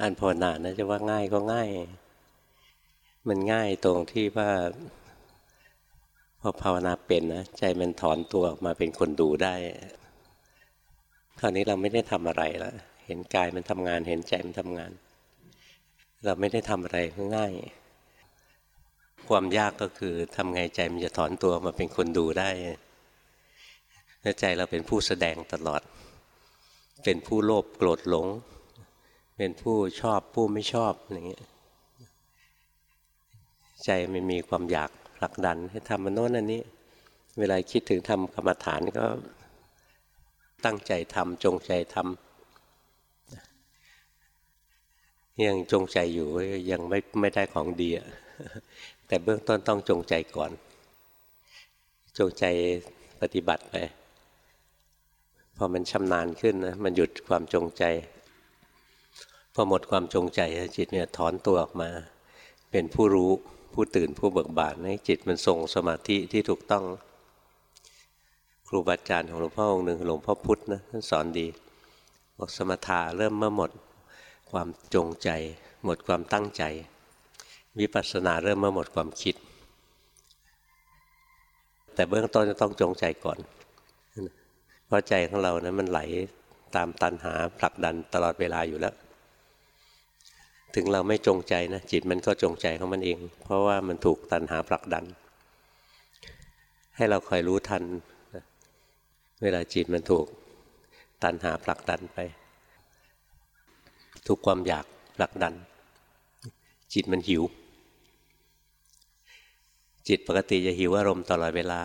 การภาวนานะจะว่าง่ายก็ง่าย มันง่ายตรงที่ว่า พอภาวนาเป็นนะใจมันถอนตัวออกมาเป็นคนดูได้คราวนี้เราไม่ได้ทำอะไรแล้วเห็นกายมันทำงาน เห็นใจมันทำงาน เราไม่ได้ทำอะไรง่าย ความยากก็คือทำไงใจมันจะถอนตัวมาเป็นคนดูได้ใจเราเป็นผู้แสดงตลอด เป็นผู้โลภโกรธหลง เป็นผู้ชอบผู้ไม่ชอบอย่างเงี้ยใจมันมีความอยากผลักดันให้ทำมันโน้นอันนี้ เวลาคิดถึงทำกรรมฐานก็ตั้งใจทำจงใจทำยังจงใจอยู่ยังไม่ไม่ได้ของดีแต่เบื้องต้นต้องจงใจก่อน จงใจปฏิบัติไปพอมันชำนาญขึ้นนะมันหยุดความจงใจ พอหมดความจงใจจิตเนี่ยถอนตัวออกมา เป็นผู้รู้ผู้ตื่นผู้เบิกบานให้จิตมันทรงสมาธิที่ถูกต้อง ครูบาอาจารย์ของหลวงพ่อองค์หนึ่งหลวงพ่อพุธนะท่านสอนดีบอกสมถะเริ่มเมื่อหมดความจงใจ หมดความตั้งใจ วิปัสสนาเริ่มเมื่อหมดความคิด แต่เบื้องต้นจะต้องจงใจก่อน เพราะใจของเรานะั้นมันไหลตามตันหาผลักดันตลอดเวลาอยู่แล้ว ถึงเราไม่จงใจนะจิตมันก็จงใจของมันเอง เพราะว่ามันถูกตันหาผลักดัน ให้เราคอยรู้ทัน เวลาจิตมันถูกตันหาผลักดันไป ถูกความอยากผลักดัน จิตมันหิว จิตปกติจะหิวอารมณ์ตลอดเวลา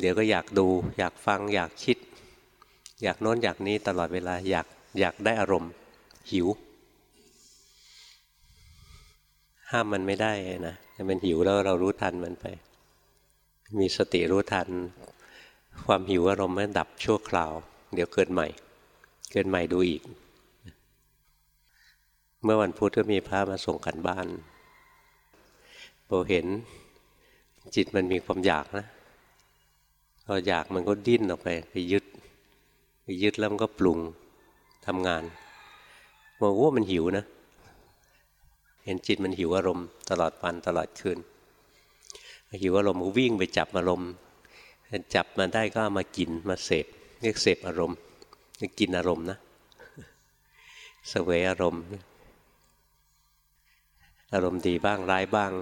เดี๋ยวก็อยากดู อยากฟัง อยากคิด อยากโน้นอยากนี้ตลอดเวลาอยากอยากได้อารมณ์ หิว ห้ามมันไม่ได้นะแต่มันหิวแล้วเรารู้ทันมันไป มีสติรู้ทัน ความหิวอารมณ์มันดับชั่วคราว เดี๋ยวเกิดใหม่ เกิดใหม่ดูอีก เมื่อวันพุธก็มีพระมาส่งกันบ้านโบเห็นจิตมันมีความอยากนะพออยากมันก็ดิ้นออกไป ไปยึด ไปยึดแล้วมันก็ปรุงทำงานมองว่ามันหิวนะ เห็นจิตมันหิวอารมณ์ตลอดวันตลอดคืนหิวอารมณ์ก็วิ่งไปจับอารมณ์จับมาได้ก็มากินมาเสพเรียกเสพอารมณ์เรียกกินอารมณ์นะสเวยอารมณ์ อารมณ์ดีบ้างร้ายบ้าง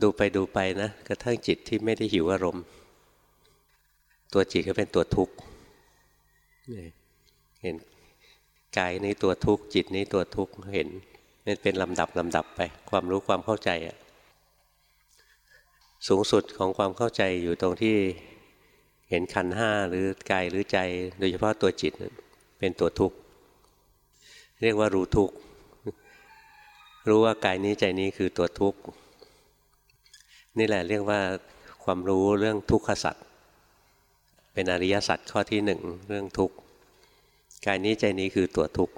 ดูไปดูไปนะกระทั่งจิตที่ไม่ได้หิวอารมณ์ ตัวจิตก็เป็นตัวทุกข์เห็น กายนี้ตัวทุกข์จิตนี้ตัวทุกข์เห็นนี่เป็นลำดับลำดับไป ความรู้ความเข้าใจอะสูงสุดของความเข้าใจอยู่ตรงที่เห็นขันห้าหรือกายหรือใจ โดยเฉพาะตัวจิตเป็นตัวทุกข์เรียกว่ารู้ทุกข์รู้ว่ากายนี้ใจนี้คือตัวทุกข์นี่แหละเรียกว่าความรู้เรื่องทุกขสัตว์เป็นอริยสัจข้อที่หนึ่งเรื่องทุกข์ กายนี้ใจนี้คือตัวทุกข์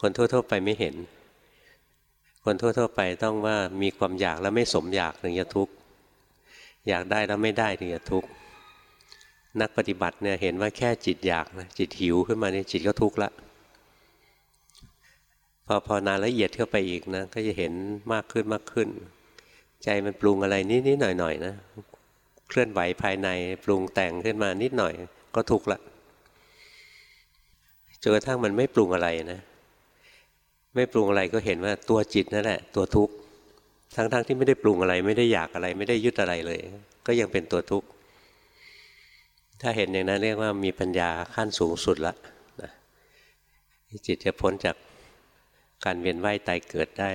คนทั่วๆไปไม่เห็น คนทั่วๆไปต้องว่ามีความอยากแล้วไม่สมอยากถึงจะทุกข์ อยากได้แล้วไม่ได้ถึงจะทุกข์ นักปฏิบัติเนี่ยเห็นว่าแค่จิตอยากนะจิตหิวขึ้นมาเนี่ยจิตก็ทุกข์ละ พอพอนานละเอียดเข้าไปอีกนะก็จะเห็นมากขึ้นมากขึ้น ใจมันปรุงอะไรนิดๆหน่อยๆนะ เคลื่อนไหวภายในปรุงแต่งขึ้นมานิดหน่อยก็ทุกข์ละ จนกระทั่งมันไม่ปรุงอะไรนะ ไม่ปรุงอะไรก็เห็นว่าตัวจิตนั่นแหละตัวทุกข์ทั้งๆทที่ไม่ได้ปรุงอะไร ไม่ได้อยากอะไร ไม่ได้ยึดอะไรเลย ก็ยังเป็นตัวทุกข์ถ้าเห็นอย่างนั้นเรียกว่ามีปัญญาขั้นสูงสุดละนะจิตจะพ้นจากการเวียนว่ายตายเกิดได้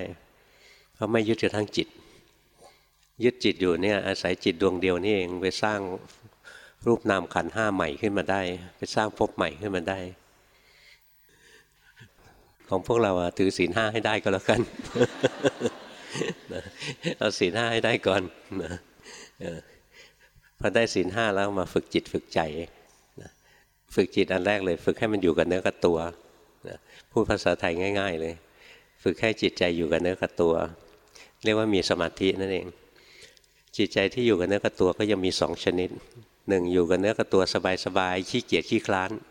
เพราะไม่ยึดกระทั่งจิต ยึดจิตอยู่เนี่ยอาศัยจิตดวงเดียวนี่เองไปสร้างรูปนามขันห้าใหม่ขึ้นมาได้ ไปสร้างภพใหม่ขึ้นมาได้ ของพวกเราถือศีลห้าให้ได้ก็แล้วกันเอาศีลห้าให้ได้ก่อนพอได้ศีลห้าแล้วมาฝึกจิตฝึกใจฝึกจิตอันแรกเลย ฝึกให้มันอยู่กับเนื้อกับตัวพูดภาษาไทยง่าย ๆ เลย ฝึกให้จิตใจอยู่กับเนื้อกับตัว เรียกว่ามีสมาธินั่นเอง จิตใจที่อยู่กับเนื้อกับตัวก็ยังมีสองชนิดหนึ่งอยู่กับเนื้อกับตัวสบายๆขี้เกียจขี้คลานนะ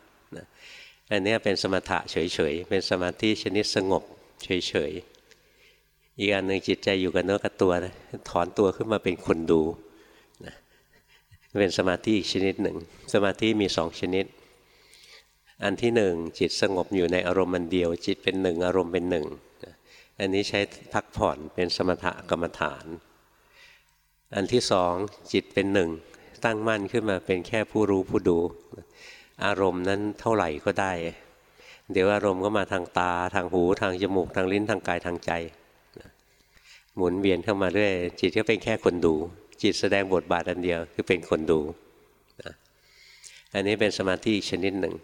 อันนี้เป็นสมถะเฉยๆ เป็นสมาธิชนิดสงบเฉยๆ อีกอันหนึ่งจิตใจอยู่กับเนื้อกับตัวนะถอนตัวขึ้นมาเป็นคนดูนะเป็นสมาธิอีกชนิดหนึ่ง สมาธิมีสองชนิด อันที่หนึ่งจิตสงบอยู่ในอารมณ์มันเดียว จิตเป็นหนึ่งอารมณ์เป็นหนึ่งอันนี้ใช้พักผ่อนเป็นสมถะกรรมฐาน อันที่สองจิตเป็นหนึ่งตั้งมั่นขึ้นมาเป็นแค่ผู้รู้ผู้ดู อารมณ์นั้นเท่าไหร่ก็ได้ เดี๋ยวอารมณ์ก็มาทางตาทางหูทางจมูกทางลิ้นทางกายทางใจ หมุนเวียนเข้ามาเรื่อยจิตก็เป็นแค่คนดู จิตแสดงบทบาทอันเดียวคือเป็นคนดูอันนี้เป็นสมาธิชนิดหนึ่ง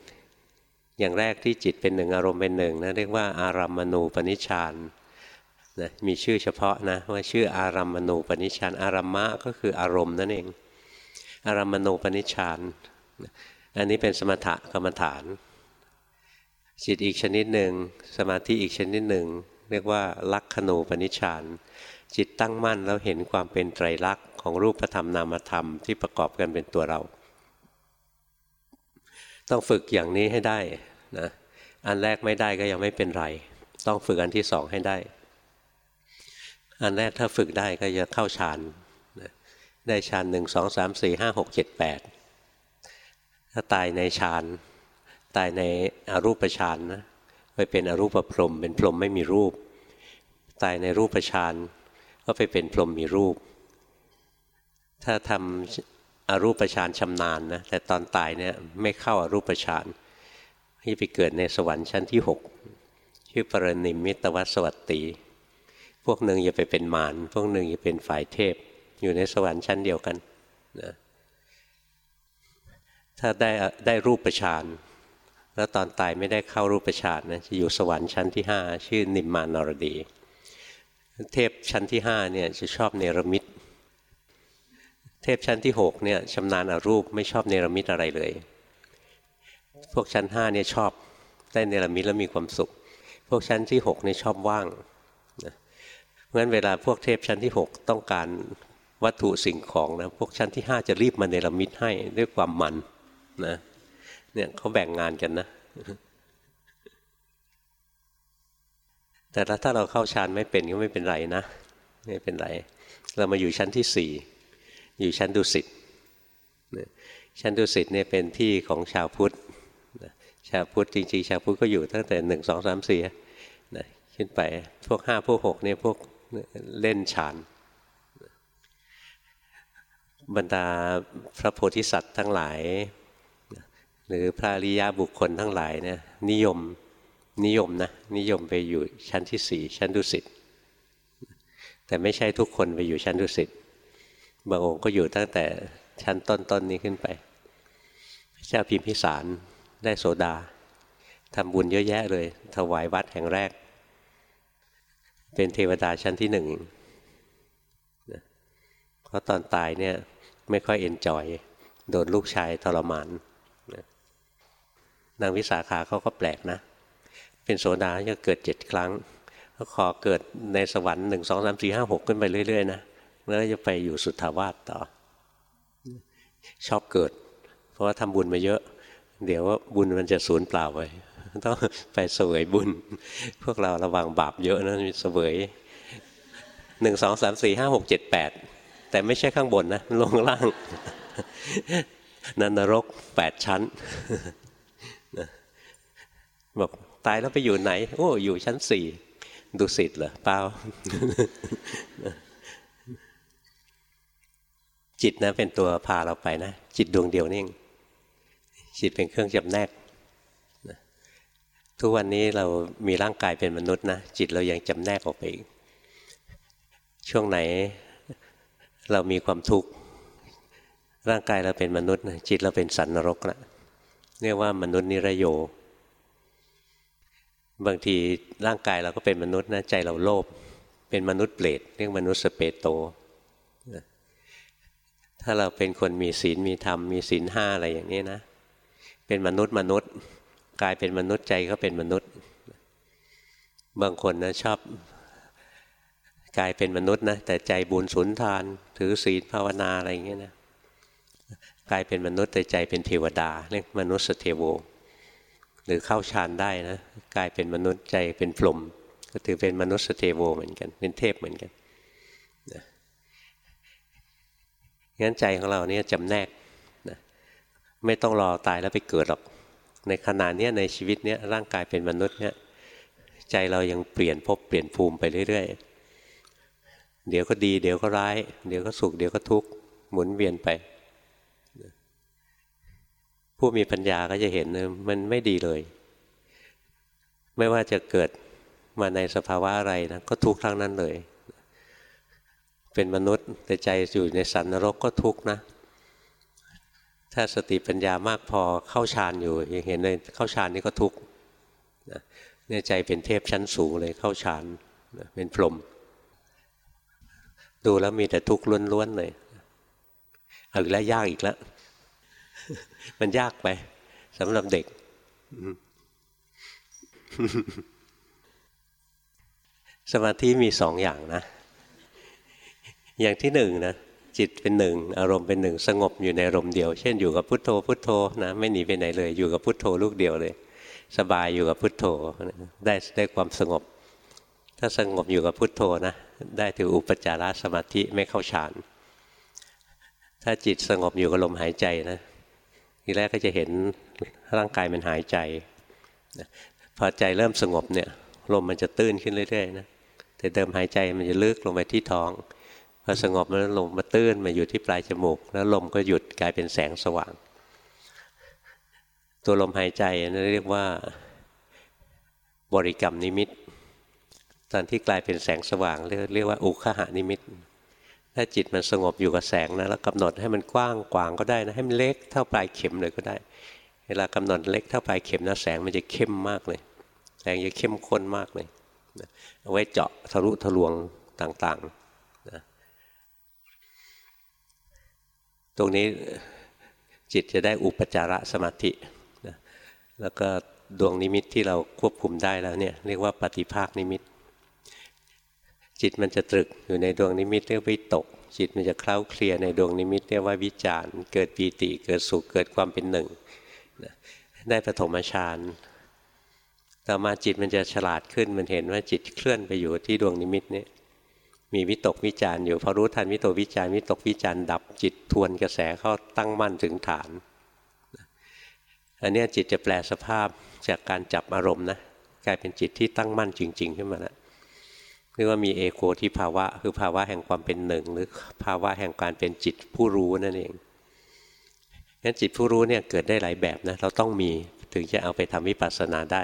อย่างแรกที่จิตเป็นหนึ่งอารมณ์เป็นหนึ่งนะเรียกว่าอารัมมณูปนิชานนะมีชื่อเฉพาะนะว่าชื่ออารัมมณูปนิชานอารัมมะก็คืออารมณ์นั่นเองอารามณูปนิชาน อันนี้เป็นสมถะกรรมฐาน จิตอีกชนิดหนึ่ง สมาธิอีกชนิดหนึ่ง เรียกว่าลักขณูปนิชฌานจิตตั้งมั่นแล้วเห็นความเป็นไตรลักษณ์ของรูปธรรมนามธรรมที่ประกอบกันเป็นตัวเรา ต้องฝึกอย่างนี้ให้ได้นะอันแรกไม่ได้ก็ยังไม่เป็นไร ต้องฝึกอันที่สองให้ได้ อันแรกถ้าฝึกได้ก็จะเข้าฌานได้ฌานหนึ่งสองสามสี่ห้าหกเจ็ดแปด ถ้าตายในฌานตายในอรูปฌานนะไปเป็นอรูปพรหมเป็นพรหมไม่มีรูป ตายในรูปฌานก็ไปเป็นพรหมมีรูป ถ้าทำอรูปฌานชำนาญนะแต่ตอนตายเนี่ยไม่เข้าอารูปฌานที่ไปเกิดในสวรรค์ชั้นที่หกชื่อปรนิมิตวัสวัตตีพวกหนึ่งอย่าไปเป็นมารพวกหนึ่งอย่าเป็นฝ่ายเทพ อยู่ในสวรรค์ชั้นเดียวกันนะ ถ้าได้ได้รูปประชานแล้วตอนตายไม่ได้เข้ารูปประชานนะจะอยู่สวรรค์ชั้นที่ห้าชื่อนิมมานรดี เทพชั้นที่ห้าเนี่ยจะชอบเนรมิต เทพชั้นที่หกเนี่ยชำนาญอารูปไม่ชอบเนรมิตอะไรเลย พวกชั้นห้าเนี่ยชอบได้เนรมิตแล้วมีความสุข พวกชั้นที่หกเนี่ยชอบว่างเพราะฉะนั้นเวลาพวกเทพชั้นที่หกต้องการวัตถุสิ่งของนะพวกชั้นที่ห้าจะรีบมาเนรมิตให้ด้วยความมัน นะเนี่ยเขาแบ่งงานกันนะ แต่ถ้าเราเข้าฌานไม่เป็นก็ไม่เป็นไรนะ ไม่เป็นไร เรามาอยู่ชั้นที่สี่อยู่ชั้นดุสิตชั้นดุสิตเนี่ยเป็นที่ของชาวพุทธชาวพุทธจริงๆชาวพุทธก็อยู่ตั้งแต่หนึ่งสองสามสี่ขึ้นไปพวกห้าพวกหกเนี่ยพวกเล่นฌานบรรดาพระโพธิสัตว์ทั้งหลาย หรือพระริยาบุคคลทั้งหลายเนี่ยนิยมนิยมนะนิยมไปอยู่ชั้นที่สี่ชั้นดุสิตแต่ไม่ใช่ทุกคนไปอยู่ชั้นดุสิตบางองค์ก็อยู่ตั้งแต่ชั้นต้นๆนนี้ขึ้นไป พระเจ้าพิมพิสารได้โสดาทำบุญเยอะแยะเลย ถวายวัดแห่งแรก เป็นเทวดาชั้นที่หนึ่งเพราะตอนตายเนี่ยไม่ค่อยเอนจอย โดนลูกชายทรมาน นางวิสาขาเขาก็แปลกนะ เป็นโสดาจะเกิดเจ็ดครั้งก็ขอเกิดในสวรรค์หนึ่งสองสามสี่ห้าหกขึ้นไปเรื่อยๆนะแล้วจะไปอยู่สุทธาวาสต่อ ชอบเกิด เพราะว่าทำบุญมาเยอะ เดี๋ยวว่าบุญมันจะสูญเปล่าไปต้องไปเสวยบุญ พวกเราระวังบาปเยอะนะเสวยหนึ่งสองสามสี่ห้าหกเจ็ดแปดแต่ไม่ใช่ข้างบนนะลงล่างนันนรกแปดชั้น บอกตายแล้วไปอยู่ไหน โอ้อยู่ชั้นสี่ดุสิตเหรอเปล่าจิตนะเป็นตัวพาเราไปนะ จิตดวงเดียวนี่เองจิตเป็นเครื่องจำแนกทุกวันนี้เรามีร่างกายเป็นมนุษย์นะจิตเรายังจำแนกออกไปอีกช่วงไหนเรามีความทุกข์ร่างกายเราเป็นมนุษย์จิตเราเป็นสันนรกละเรียกว่ามนุษย์นิรโย บางทีร่างกายเราก็เป็นมนุษย์นะใจเราโลภเป็นมนุษย์เปรตเรียกมนุษย์สเปโต ถ้าเราเป็นคนมีศีลมีธรรมมีศีลห้าอะไรอย่างนี้นะ เป็นมนุษย์มนุษย์กายเป็นมนุษย์ใจก็เป็นมนุษย์ บางคนนะชอบกายเป็นมนุษย์นะแต่ใจบุญสุนทาน ถือศีลภาวนาอะไรอย่างเงี้ยนะกายเป็นมนุษย์แต่ใจเป็นเทวดา เรียกมนุษย์เทโวหรือเข้าฌานได้นะ กลายเป็นมนุษย์ใจเป็นพรหมก็ถือเป็นมนุษย์สเทโวเหมือนกันเป็นเทพเหมือนกันนะงั้นใจของเราเนี่ยจำแนกนะไม่ต้องรอตายแล้วไปเกิดหรอก ในขณะนี้ในชีวิตเนี้ยร่างกายเป็นมนุษย์เนี่ยใจเรายังเปลี่ยนภพเปลี่ยนภูมิไปเรื่อยๆ เดี๋ยวก็ดี เดี๋ยวก็ร้าย เดี๋ยวก็สุข เดี๋ยวก็ทุกข์หมุนเวียนไป ผู้มีปัญญาก็จะเห็นมันไม่ดีเลย ไม่ว่าจะเกิดมาในสภาวะอะไรนะก็ทุกข์ทั้งนั้นเลย เป็นมนุษย์แต่ใจอยู่ในสันนรกก็ทุกข์นะ ถ้าสติปัญญามากพอเข้าฌานอยู่ยังเห็นเลยเข้าฌานนี่ก็ทุกข์เนี่ยใจเป็นเทพชั้นสูงเลยเข้าฌานเป็นพรหมดูแล้วมีแต่ทุกข์ล้วนๆเลยเอาอีกแล้วยากอีกแล้ว มันยากไปสำหรับเด็ก สมาธิมีสองอย่างนะ อย่างที่หนึ่งนะจิตเป็นหนึ่งอารมณ์เป็นหนึ่งสงบอยู่ในอารมณ์เดียว เช่นอยู่กับพุทโธพุทโธนะไม่หนีไปไหนเลย อยู่กับพุทโธลูกเดียวเลย สบายอยู่กับพุทโธได้ได้ความสงบ ถ้าสงบอยู่กับพุทโธนะได้ถืออุปจารสมาธิไม่เข้าฌานถ้าจิตสงบอยู่กับลมหายใจนะทีแรกก็จะเห็นร่างกายมันหายใจ พอใจเริ่มสงบเนี่ยลมมันจะตื้นขึ้นเรื่อยๆนะแต่เดิมหายใจมันจะลึกลงไปที่ท้องพอสงบแล้วลมมาตื้นมาอยู่ที่ปลายจมูก แล้วลมก็หยุดกลายเป็นแสงสว่าง ตัวลมหายใจนั่นเรียกว่าบริกรรมนิมิต ตอนที่กลายเป็นแสงสว่างเรียกว่าอุคหานิมิต ถ้าจิตมันสงบอยู่กับแสงนะแล้วกำหนดให้มันกว้างกวางก็ได้นะให้มันเล็กเท่าปลายเข็มเลยก็ได้ เวลากำหนดเล็กเท่าปลายเข็มนะแสงมันจะเข้มมากเลย แสงจะเข้มข้นมากเลยเอาไว้เจาะทะลุทะลวงต่างๆนะตรงนี้จิตจะได้อุปจารสมาธินะแล้วก็ดวงนิมิตที่เราควบคุมได้แล้วเนี่ยเรียกว่าปฏิภาคนิมิต จิตมันจะตรึกอยู่ในดวงนิมิตเรียกวิตก จิตมันจะเคล้าเคลียในดวงนิมิตเรียกว่าวิจารเกิดปีติเกิดสุขเกิดความเป็นหนึ่ง ได้ปฐมฌานต่อมาจิตมันจะฉลาดขึ้นมันเห็นว่าจิตเคลื่อนไปอยู่ที่ดวงนิมิตนี้มีวิตกวิจารอยู่พอรู้ทันวิตกวิจารวิตกวิจารดับจิตทวนกระแสเข้าตั้งมั่นถึงฐานอันนี้จิตจะแปลสภาพจากการจับอารมณ์นะกลายเป็นจิตที่ตั้งมั่นจริง ๆ ขึ้นมาแล้วเรียกว่ามีเอโคที่ภาวะ คือภาวะแห่งความเป็นหนึ่ง หรือภาวะแห่งการเป็นจิตผู้รู้นั่นเอง งั้นจิตผู้รู้เนี่ยเกิดได้หลายแบบนะเราต้องมีถึงจะเอาไปทำวิปัสสนาได้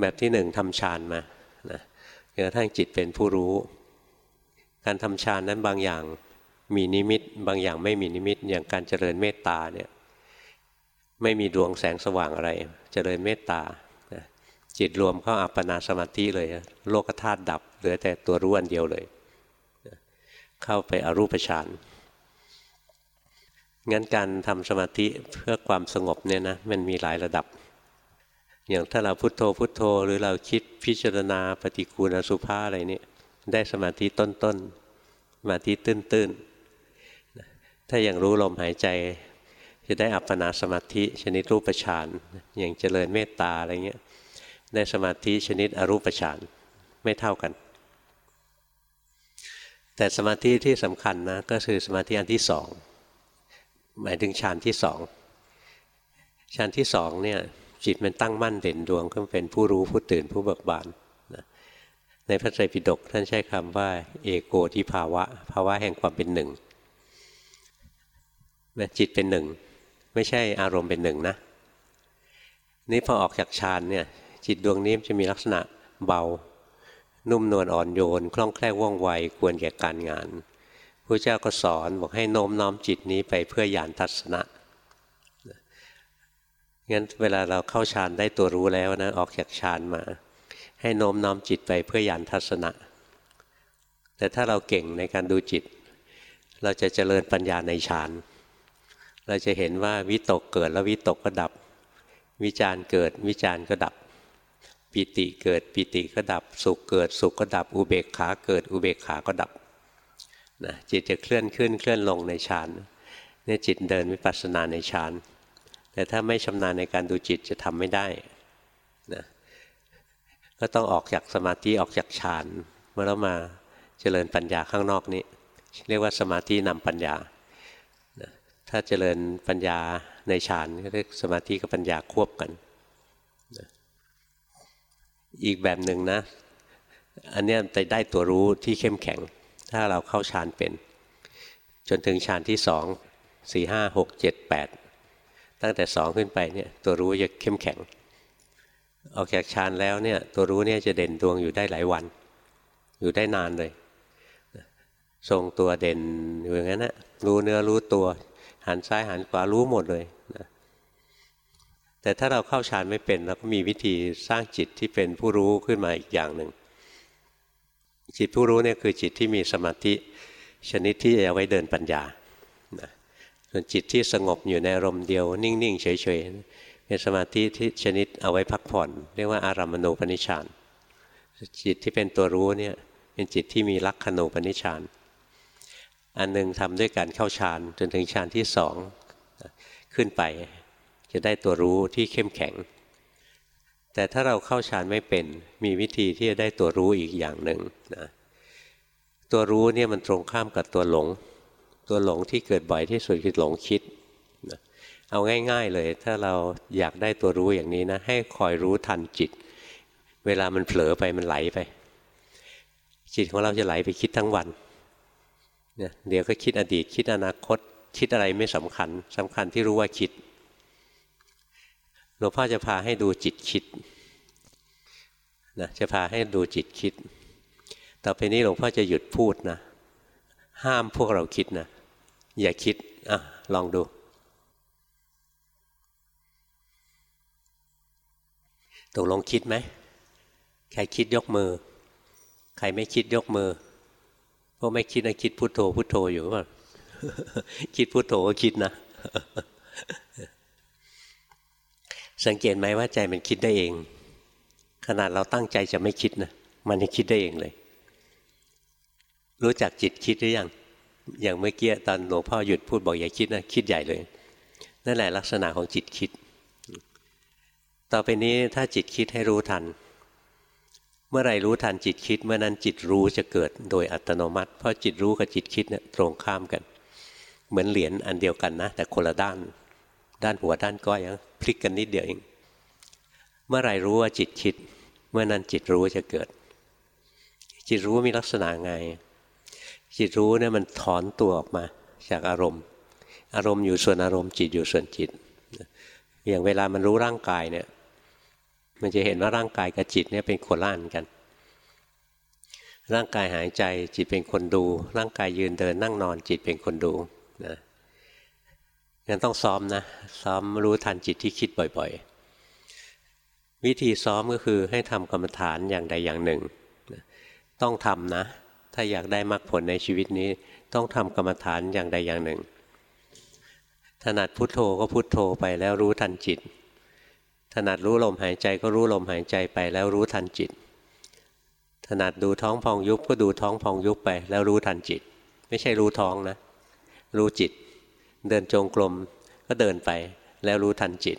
แบบที่หนึ่งทำฌานมานะกระทั่งจิตเป็นผู้รู้ การทำฌานนั้นบางอย่างมีนิมิต บางอย่างไม่มีนิมิต อย่างการเจริญเมตตาเนี่ยไม่มีดวงแสงสว่างอะไร เจริญเมตตาจิตรวมเข้าอัปปนาสมาธิเลย โลกธาตุดับ เหลือแต่ตัวรู้อันเดียวเลย เข้าไปอรูปฌาน งั้นการทำสมาธิเพื่อความสงบเนี่ยนะมันมีหลายระดับ อย่างถ้าเราพุโทโธพุโทโธ หรือเราคิดพิจารณาปฏิกูลสุภาอะไรนี่ได้สมาธิต้นๆสมาธิตื้นๆถ้าอย่างรู้ลมหายใจ จะได้อัปปนาสมาธิชนิดรูปฌานอย่างเจริญเมตตาอะไรเงี้ยได้สมาธิชนิดอรูปฌานไม่เท่ากัน แต่สมาธิที่สำคัญนะก็คือสมาธิอันที่สอง หมายถึงฌานที่สองฌานที่สองเนี่ยจิตมันตั้งมั่นเด่นดวงขึ้นเป็นผู้รู้ผู้ตื่นผู้เบิกบานในพระไตรปิฎกท่านใช้คำว่า เอโกทิภาวะ ภาวะแห่งความเป็นหนึ่งจิตเป็นหนึ่ง ไม่ใช่อารมณ์เป็นหนึ่งนะ นี่พอออกจากฌานเนี่ยจิตดวงนี้จะมีลักษณะเบา นุ่มนวลอ่อนโยน คล่องแคล่วว่องไวควรแก่การงาน พระเจ้าก็สอนบอกให้โน้มน้อมจิตนี้ไปเพื่อญาณทัศนะงั้นเวลาเราเข้าฌานได้ตัวรู้แล้วนะออกจากฌานมา ให้โน้มน้อมจิตไปเพื่อญาณทัศนะ แต่ถ้าเราเก่งในการดูจิต เราจะเจริญปัญญาในฌานเราจะเห็นว่าวิตกเกิดแล้ววิตกก็ดับ วิจารเกิดวิจารก็ดับ ปิติเกิดปิติก็ดับ สุขเกิดสุขก็ดับ อุเบกขาเกิดอุเบกขาก็ดับ นะจิตจะเคลื่อนขึ้นเคลื่อนลงในฌานเนี่ยจิตเดินวิปัสสนาในฌานแต่ถ้าไม่ชำนาญในการดูจิตจะทำไม่ได้นะก็ต้องออกจากสมาธิออกจากฌานเมื่อเรามาเจริญปัญญาข้างนอกนี้ เรียกว่าสมาธินำปัญญาถ้าเจริญปัญญาในฌานก็เรียกสมาธิกับปัญญาควบกัน อีกแบบหนึ่งนะ อันนี้จะได้ตัวรู้ที่เข้มแข็ง ถ้าเราเข้าฌานเป็น จนถึงฌานที่สองสี่ห้าหกเจ็ดแปดตั้งแต่สองขึ้นไปเนี่ยตัวรู้จะเข้มแข็ง ออกจากฌานแล้วเนี่ยตัวรู้เนี่ยจะเด่นดวงอยู่ได้หลายวัน อยู่ได้นานเลย ทรงตัวเด่นอยู่อย่างนั้นนะรู้เนื้อรู้ตัวหันซ้ายหันขวารู้หมดเลยนะแต่ถ้าเราเข้าฌานไม่เป็นเราก็มีวิธีสร้างจิตที่เป็นผู้รู้ขึ้นมาอีกอย่างหนึ่ง จิตผู้รู้เนี่ยคือจิตที่มีสมาธิ ชนิดที่จะไว้เดินปัญญาส่วนจิตที่สงบอยู่ในอารมณ์เดียว นิ่งๆเฉยๆเป็นสมาธิที่ชนิดเอาไว้พักผ่อน เรียกว่าอารามณูปนิชานจิตที่เป็นตัวรู้เนี่ยเป็นจิตที่มีลักขณูปนิชานอันหนึ่งทำด้วยการเข้าฌานจนถึงฌานที่สองขึ้นไปจะได้ตัวรู้ที่เข้มแข็ง แต่ถ้าเราเข้าฌานไม่เป็น มีวิธีที่จะได้ตัวรู้อีกอย่างหนึ่งนะตัวรู้เนี่ยมันตรงข้ามกับตัวหลง ตัวหลงที่เกิดบ่อยที่สุดคือหลงคิดนะเอาง่าย ๆเลย ถ้าเราอยากได้ตัวรู้อย่างนี้นะ ให้คอยรู้ทันจิต เวลามันเผลอไปมันไหลไป จิตของเราจะไหลไปคิดทั้งวันเนี่ยเดี๋ยวก็คิดอดีตคิดอนาคต คิดอะไรไม่สำคัญสำคัญที่รู้ว่าคิด หลวงพ่อจะพาให้ดูจิตคิดนะจะพาให้ดูจิตคิด ต่อไปนี้หลวงพ่อจะหยุดพูดนะ ห้ามพวกเราคิดนะ อย่าคิดอะลองดู ตกลงคิดไหม ใครคิดยกมือ ใครไม่คิดยกมือพราะไม่คิดนะคิดพุโทโธพุโทโธอยู่ป่ะคิดพุโทโธก็คิดนะ สังเกตไหมว่าใจมันคิดได้เอง ขนาดเราตั้งใจจะไม่คิดนะมันยังคิดได้เองเลย รู้จักจิตคิดหรือยังอย่างเมื่อกี้ตอนหลวงพ่อหยุดพูดบอกอย่าคิดนะคิดใหญ่เลย นั่นแหละลักษณะของจิตคิด ต่อไปนี้ถ้าจิตคิดให้รู้ทัน เมื่อไรรู้ทันจิตคิด เมื่อนั้นจิตรู้จะเกิดโดยอัตโนมัติ เพราะจิตรู้กับจิตคิดเนี่ยตรงข้ามกัน เหมือนเหรียญอันเดียวกันนะ แต่คนละด้าน ด้านหัวด้านก้อยพ ลิกกันนิดเดียวเอง เมื่อไรรู้ว่าจิตคิด เมื่อนั้นจิตรู้จะเกิด จิตรู้มีลักษณะไง จิตรู้เนี่ยมันถอนตัวออกมาจากอารมณ์ อารมณ์อยู่ส่วนอารมณ์จิตอยู่ส่วนจิต อย่างเวลามันรู้ร่างกายเนี่ย มันจะเห็นว่าร่างกายกับจิตเนี่ยเป็นคนละอันกัน ร่างกายหายใจจิตเป็นคนดู ร่างกายยืนเดินนั่งนอนจิตเป็นคนดูนะ งั้นต้องซ้อมนะ ซ้อมรู้ทันจิตที่คิดบ่อย ๆ วิธีซ้อมก็คือให้ทำกรรมฐานอย่างใดอย่างหนึ่ง ต้องทำนะ ถ้าอยากได้มรรคผลในชีวิตนี้ ต้องทำกรรมฐานอย่างใดอย่างหนึ่ง ถนัดพุทโธก็พุทโธไปแล้วรู้ทันจิต ถนัดรู้ลมหายใจก็รู้ลมหายใจไปแล้วรู้ทันจิต ถนัดดูท้องพองยุบก็ดูท้องพองยุบไป แล้วรู้ทันจิต ไม่ใช่รู้ท้องนะ รู้จิต เดินจงกรมก็เดินไป แล้วรู้ทันจิต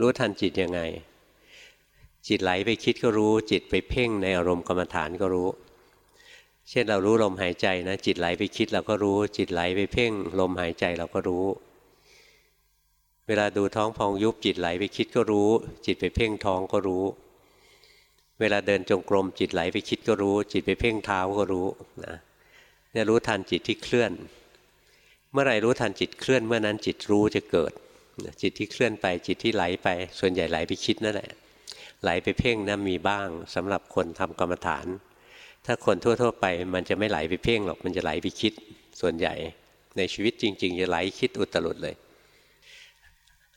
รู้ทันจิตยังไง จิตไหลไปคิดก็รู้ จิตไปเพ่งในอารมณ์กรรมฐานก็รู้ เช่นเรารู้ลมหายใจนะ จิตไหลไปคิดเราก็รู้ จิตไหลไปเพ่ง ลมหายใจเราก็รู้ เวลาดูท้องพองยุบจิตไหลไปคิดก็รู้ จิตไปเพ่งท้องก็รู้ เวลาเดินจงกรมจิตไหลไปคิดก็รู้ จิตไปเพ่งเท้าก็รู้นะเนี่ยรู้ทันจิตที่เคลื่อน เมื่อไรรู้ทันจิตเคลื่อนเมื่อนั้นจิตรู้จะเกิด จิตที่เคลื่อนไปจิตที่ไหลไป ส่วนใหญ่ไหลไปคิดนั่นแหละไหลไปเพ่งนะมีบ้างสำหรับคนทำกรรมฐาน ถ้าคนทั่ว ๆ ไปมันจะไม่ไหลไปเพ่งหรอกมันจะไหลไปคิด ส่วนใหญ่ในชีวิตจริง ๆ จะไหลคิดอุตรุดเลย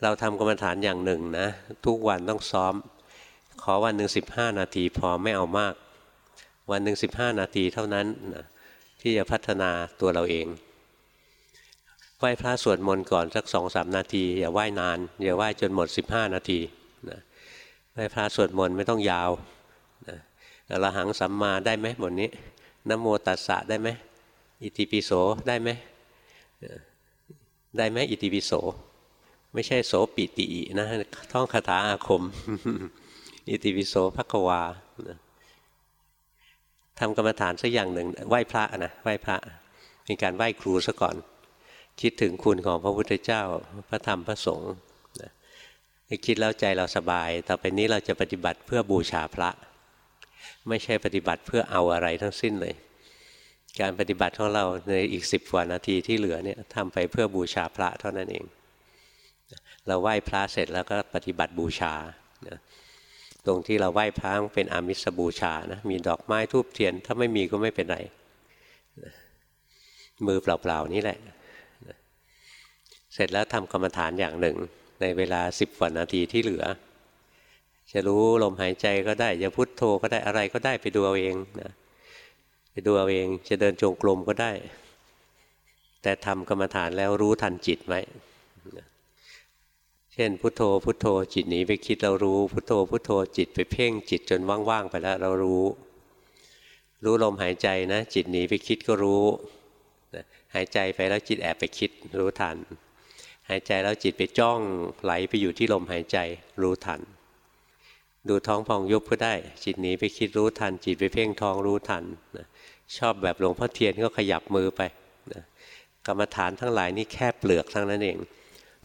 เราทำกรรมฐานอย่างหนึ่งนะ ทุกวันต้องซ้อม ขอวันหนึ่งสิบห้านาทีพอไม่เอามาก วันหนึ่งสิบห้านาทีเท่านั้นนะที่จะพัฒนาตัวเราเอง ไหว้พระสวดมนต์ก่อนสักสองสามนาที อย่าไหว้นานอย่าไหว้จนหมดสิบห้านาทีนะไหว้พระสวดมนต์ไม่ต้องยาวนะละหังสัมมาได้ไหมบทนี้นโมตัสสะได้ไหมอิติปิโสได้ไหมได้ไหมอิติปิโส ไม่ใช่โสปิตินะท่องคาถาอาคม อิติวิโสภควาทำกรรมฐานสักอย่างหนึ่งไหว้พระนะไหว้พระเป็นการไหว้ครูซะก่อน คิดถึงคุณของพระพุทธเจ้า พระธรรมพระสงฆ์คิดแล้วใจเราสบาย ต่อไปนี้เราจะปฏิบัติเพื่อบูชาพระ ไม่ใช่ปฏิบัติเพื่อเอาอะไรทั้งสิ้นเลย การปฏิบัติของเราในอีกสิบกว่านาทีที่เหลือเนี่ยทำไปเพื่อบูชาพระเท่านั้นเอง เราไหว้พระเสร็จแล้วก็ปฏิบัติบูชาตรงที่เราไหว้พระเป็นอามิสบูชานะมีดอกไม้ทูบเทียน ถ้าไม่มีก็ไม่เป็นไรมือเปล่าๆนี่แหละ เสร็จแล้วทำกรรมฐานอย่างหนึ่ง ในเวลาสิบกว่านาทีที่เหลือ จะรู้ลมหายใจก็ได้ จะพุทโธก็ได้อะไรก็ได้ไปดูเอาเองนะไปดูเอาเองจะเดินจงกรมก็ได้ แต่ทำกรรมฐานแล้วรู้ทันจิตไหมเช่นพุทโธพุทโธจิตหนีไปคิดเรารู้ พุทโธพุทโธจิตไปเพ่งจิตจนว่างๆไปแล้วเรารู้ รู้ลมหายใจนะ จิตหนีไปคิดก็รู้หายใจไปแล้วจิตแอบไปคิดรู้ทัน หายใจแล้วจิตไปจ้องไหลไปอยู่ที่ลมหายใจรู้ทัน ดูท้องพองยุบก็ได้ จิตหนีไปคิดรู้ทัน จิตไปเพ่งท้องรู้ทันนะชอบแบบหลวงพ่อเทียนก็ขยับมือไปนะกรรมฐานทั้งหลายนี่แค่เปลือกทั้งนั้นเอง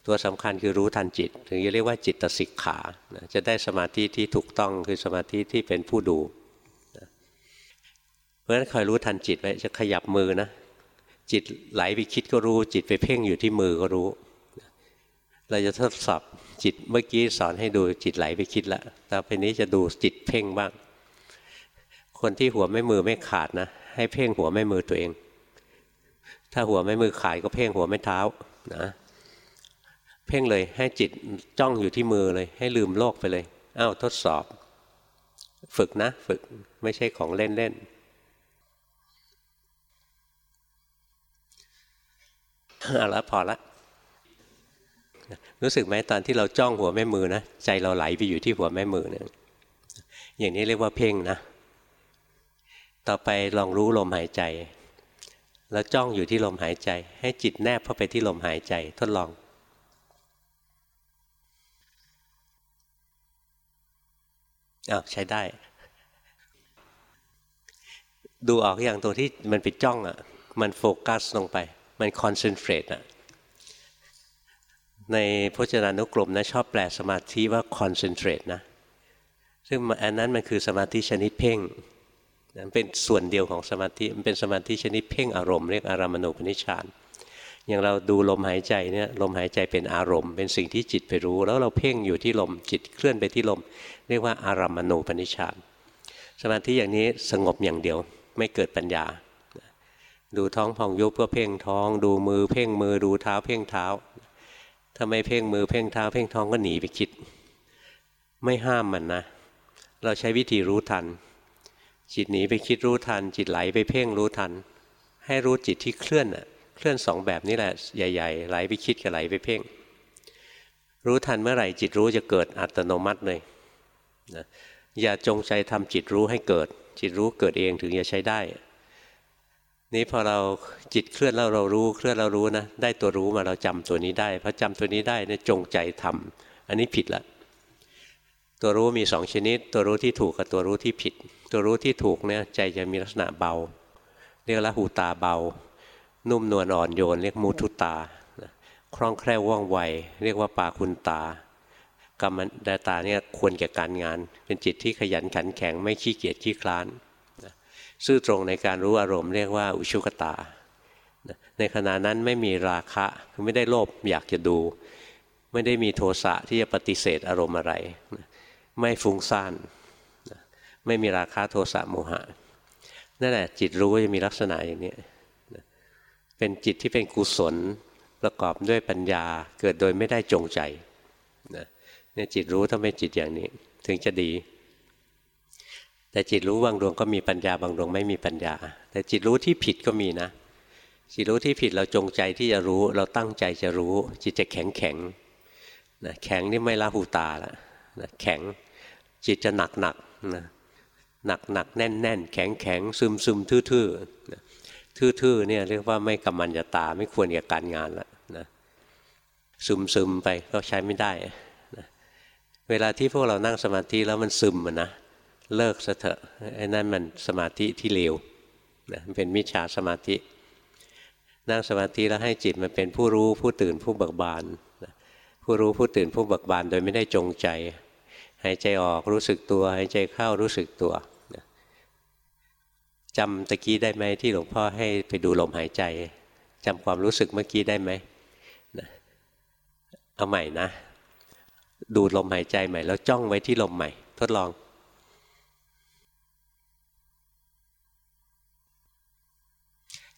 ตัวสำคัญคือรู้ทันจิต ถึงจะเรียกว่าจิตสิกขานะจะได้สมาธิที่ถูกต้องคือสมาธิที่เป็นผู้ดูนะเพราะฉะนั้นคอยรู้ทันจิตไว้จะขยับมือนะจิตไหลไปคิดก็รู้ จิตไปเพ่งอยู่ที่มือก็รู้ เราจะทดสอบจิตเมื่อกี้สอนให้ดูจิตไหลไปคิดแล้วต่อไปนี้จะดูจิตเพ่งบ้าง คนที่หัวไม่มือไม่ขาดนะ ให้เพ่งหัวไม่มือตัวเอง ถ้าหัวไม่มือขาดก็เพ่งหัวไม่เท้านะเพ่งเลยให้จิตจ้องอยู่ที่มือเลย ให้ลืมโลกไปเลยอ้าวทดสอบ ฝึกนะ ฝึกไม่ใช่ของเล่นเล่นเอาละพอละ รู้สึกไหมตอนที่เราจ้องหัวแม่มือนะใจเราไหลไปอยู่ที่หัวแม่มือเนี่ยอย่างนี้เรียกว่าเพ่งนะ ต่อไปลองรู้ลมหายใจ แล้วจ้องอยู่ที่ลมหายใจ ให้จิตแนบเข้าไปที่ลมหายใจทดลองอ้าวใช้ได้ ดูออกอย่างตัวที่มันไปจ้องอะ่ะ มันโฟกัสลงไป มันคอนเซนเทรตอะ ในพจนานุกรมนะชอบแปลสมาธิว่า concentrate นะ ซึ่งอันนั้นมันคือสมาธิชนิดเพ่งนันเป็นส่วนเดียวของสมาธิมันเป็นสมาธิชนิดเพ่งอารมณ์เรียกอารามณูปนิชฌานอย่างเราดูลมหายใจเนี่ยลมหายใจเป็นอารมณ์ เป็นสิ่งที่จิตไปรู้ แล้วเราเพ่งอยู่ที่ลมจิตเคลื่อนไปที่ลม เรียกว่าอารามณูปนิชฌานสมาธิอย่างนี้สงบอย่างเดียวไม่เกิดปัญญา ดูท้องพองยุบก็เพ่งท้อง ดูมือเพ่งมือดูเท้าเพ่งเท้า ถ้าไม่เพ่งมือเพ่งเท้าเพ่งท้องก็หนีไปคิด ไม่ห้ามมันนะ เราใช้วิธีรู้ทัน จิตหนีไปคิดรู้ทัน จิตไหลไปเพ่งรู้ทัน ให้รู้จิตที่เคลื่อนอะเคลื่อนสองแบบนี้แหละใหญ่ ๆ ไหลไปคิดกับไหลไปเพ่ง รู้ทันเมื่อไหร่จิตรู้จะเกิดอัตโนมัติเลยนะอย่าจงใจทำจิตรู้ให้เกิด จิตรู้เกิดเองถึงจะใช้ได้ นี้พอเราจิตเคลื่อนแล้วเรารู้เคลื่อนเรารู้นะได้ตัวรู้มาเราจำตัวนี้ได้พอจำตัวนี้ได้เนี่ยจงใจทำอันนี้ผิดละตัวรู้มีสองชนิด ตัวรู้ที่ถูกกับตัวรู้ที่ผิด ตัวรู้ที่ถูกเนี่ยใจจะมีลักษณะเบา เรียกละหูตาเบา นุ่มนวลอ่อนโยน เรียกมุทุตาคล่องแคล่วว่องไวเรียกว่าปาคุณตากรรมดาตาเนี่ยควรแก่การงาน เป็นจิตที่ขยันขันแข็งไม่ขี้เกียจขี้คลาน ซื่อตรงในการรู้อารมณ์เรียกว่าอุชุกตา ในขณะนั้นไม่มีราคะคือไม่ได้โลภอยากจะดู ไม่ได้มีโทสะที่จะปฏิเสธอารมณ์อะไร ไม่ฟุ้งซ่านไม่มีราคะโทสะโมหะนั่นแหละจิตรู้จะมีลักษณะอย่างนี้เป็นจิตที่เป็นกุศลประกอบด้วยปัญญาเกิดโดยไม่ได้จงใจเนี่ยจิตรู้ถ้าเป็นจิตอย่างนี้ ถึงจะดี แต่จิตรู้บางดวงก็มีปัญญาบางดวงไม่มีปัญญา แต่จิตรู้ที่ผิดก็มีนะ จิตรู้ที่ผิดเราจงใจที่จะรู้ เราตั้งใจจะรู้ จิตจะแข็งแข็งนะแข็งนี่ไม่ละหูตาละนะแข็งจิตจะหนักหนักนะหนักหนักแน่นแน่นแข็งแข็งซึมซึมทื่อทื่อทื่อทื่อเนี่ยเรียกว่าไม่กำมันจะตาไม่ควรกับการงานละนะซึมซึมไปก็ใช้ไม่ได้นะเวลาที่พวกเรานั่งสมาธิแล้วมันซึมมันนะ เลิกซะเถอะไอ้นั่นมันสมาธิที่เลวนะมันเป็นมิจฉาสมาธิ นั่งสมาธิแล้วให้จิตมันเป็นผู้รู้ผู้ตื่นผู้เบิกบานนะผู้รู้ผู้ตื่นผู้เบิกบานโดยไม่ได้จงใจ หายใจออกรู้สึกตัว หายใจเข้ารู้สึกตัวจำตะกี้ได้ไหมที่หลวงพ่อให้ไปดูลมหายใจจำความรู้สึกเมื่อกี้ได้ไหมเอาใหม่นะ ดูลมหายใจใหม่ แล้วจ้องไว้ที่ลมใหม่ ทดลอง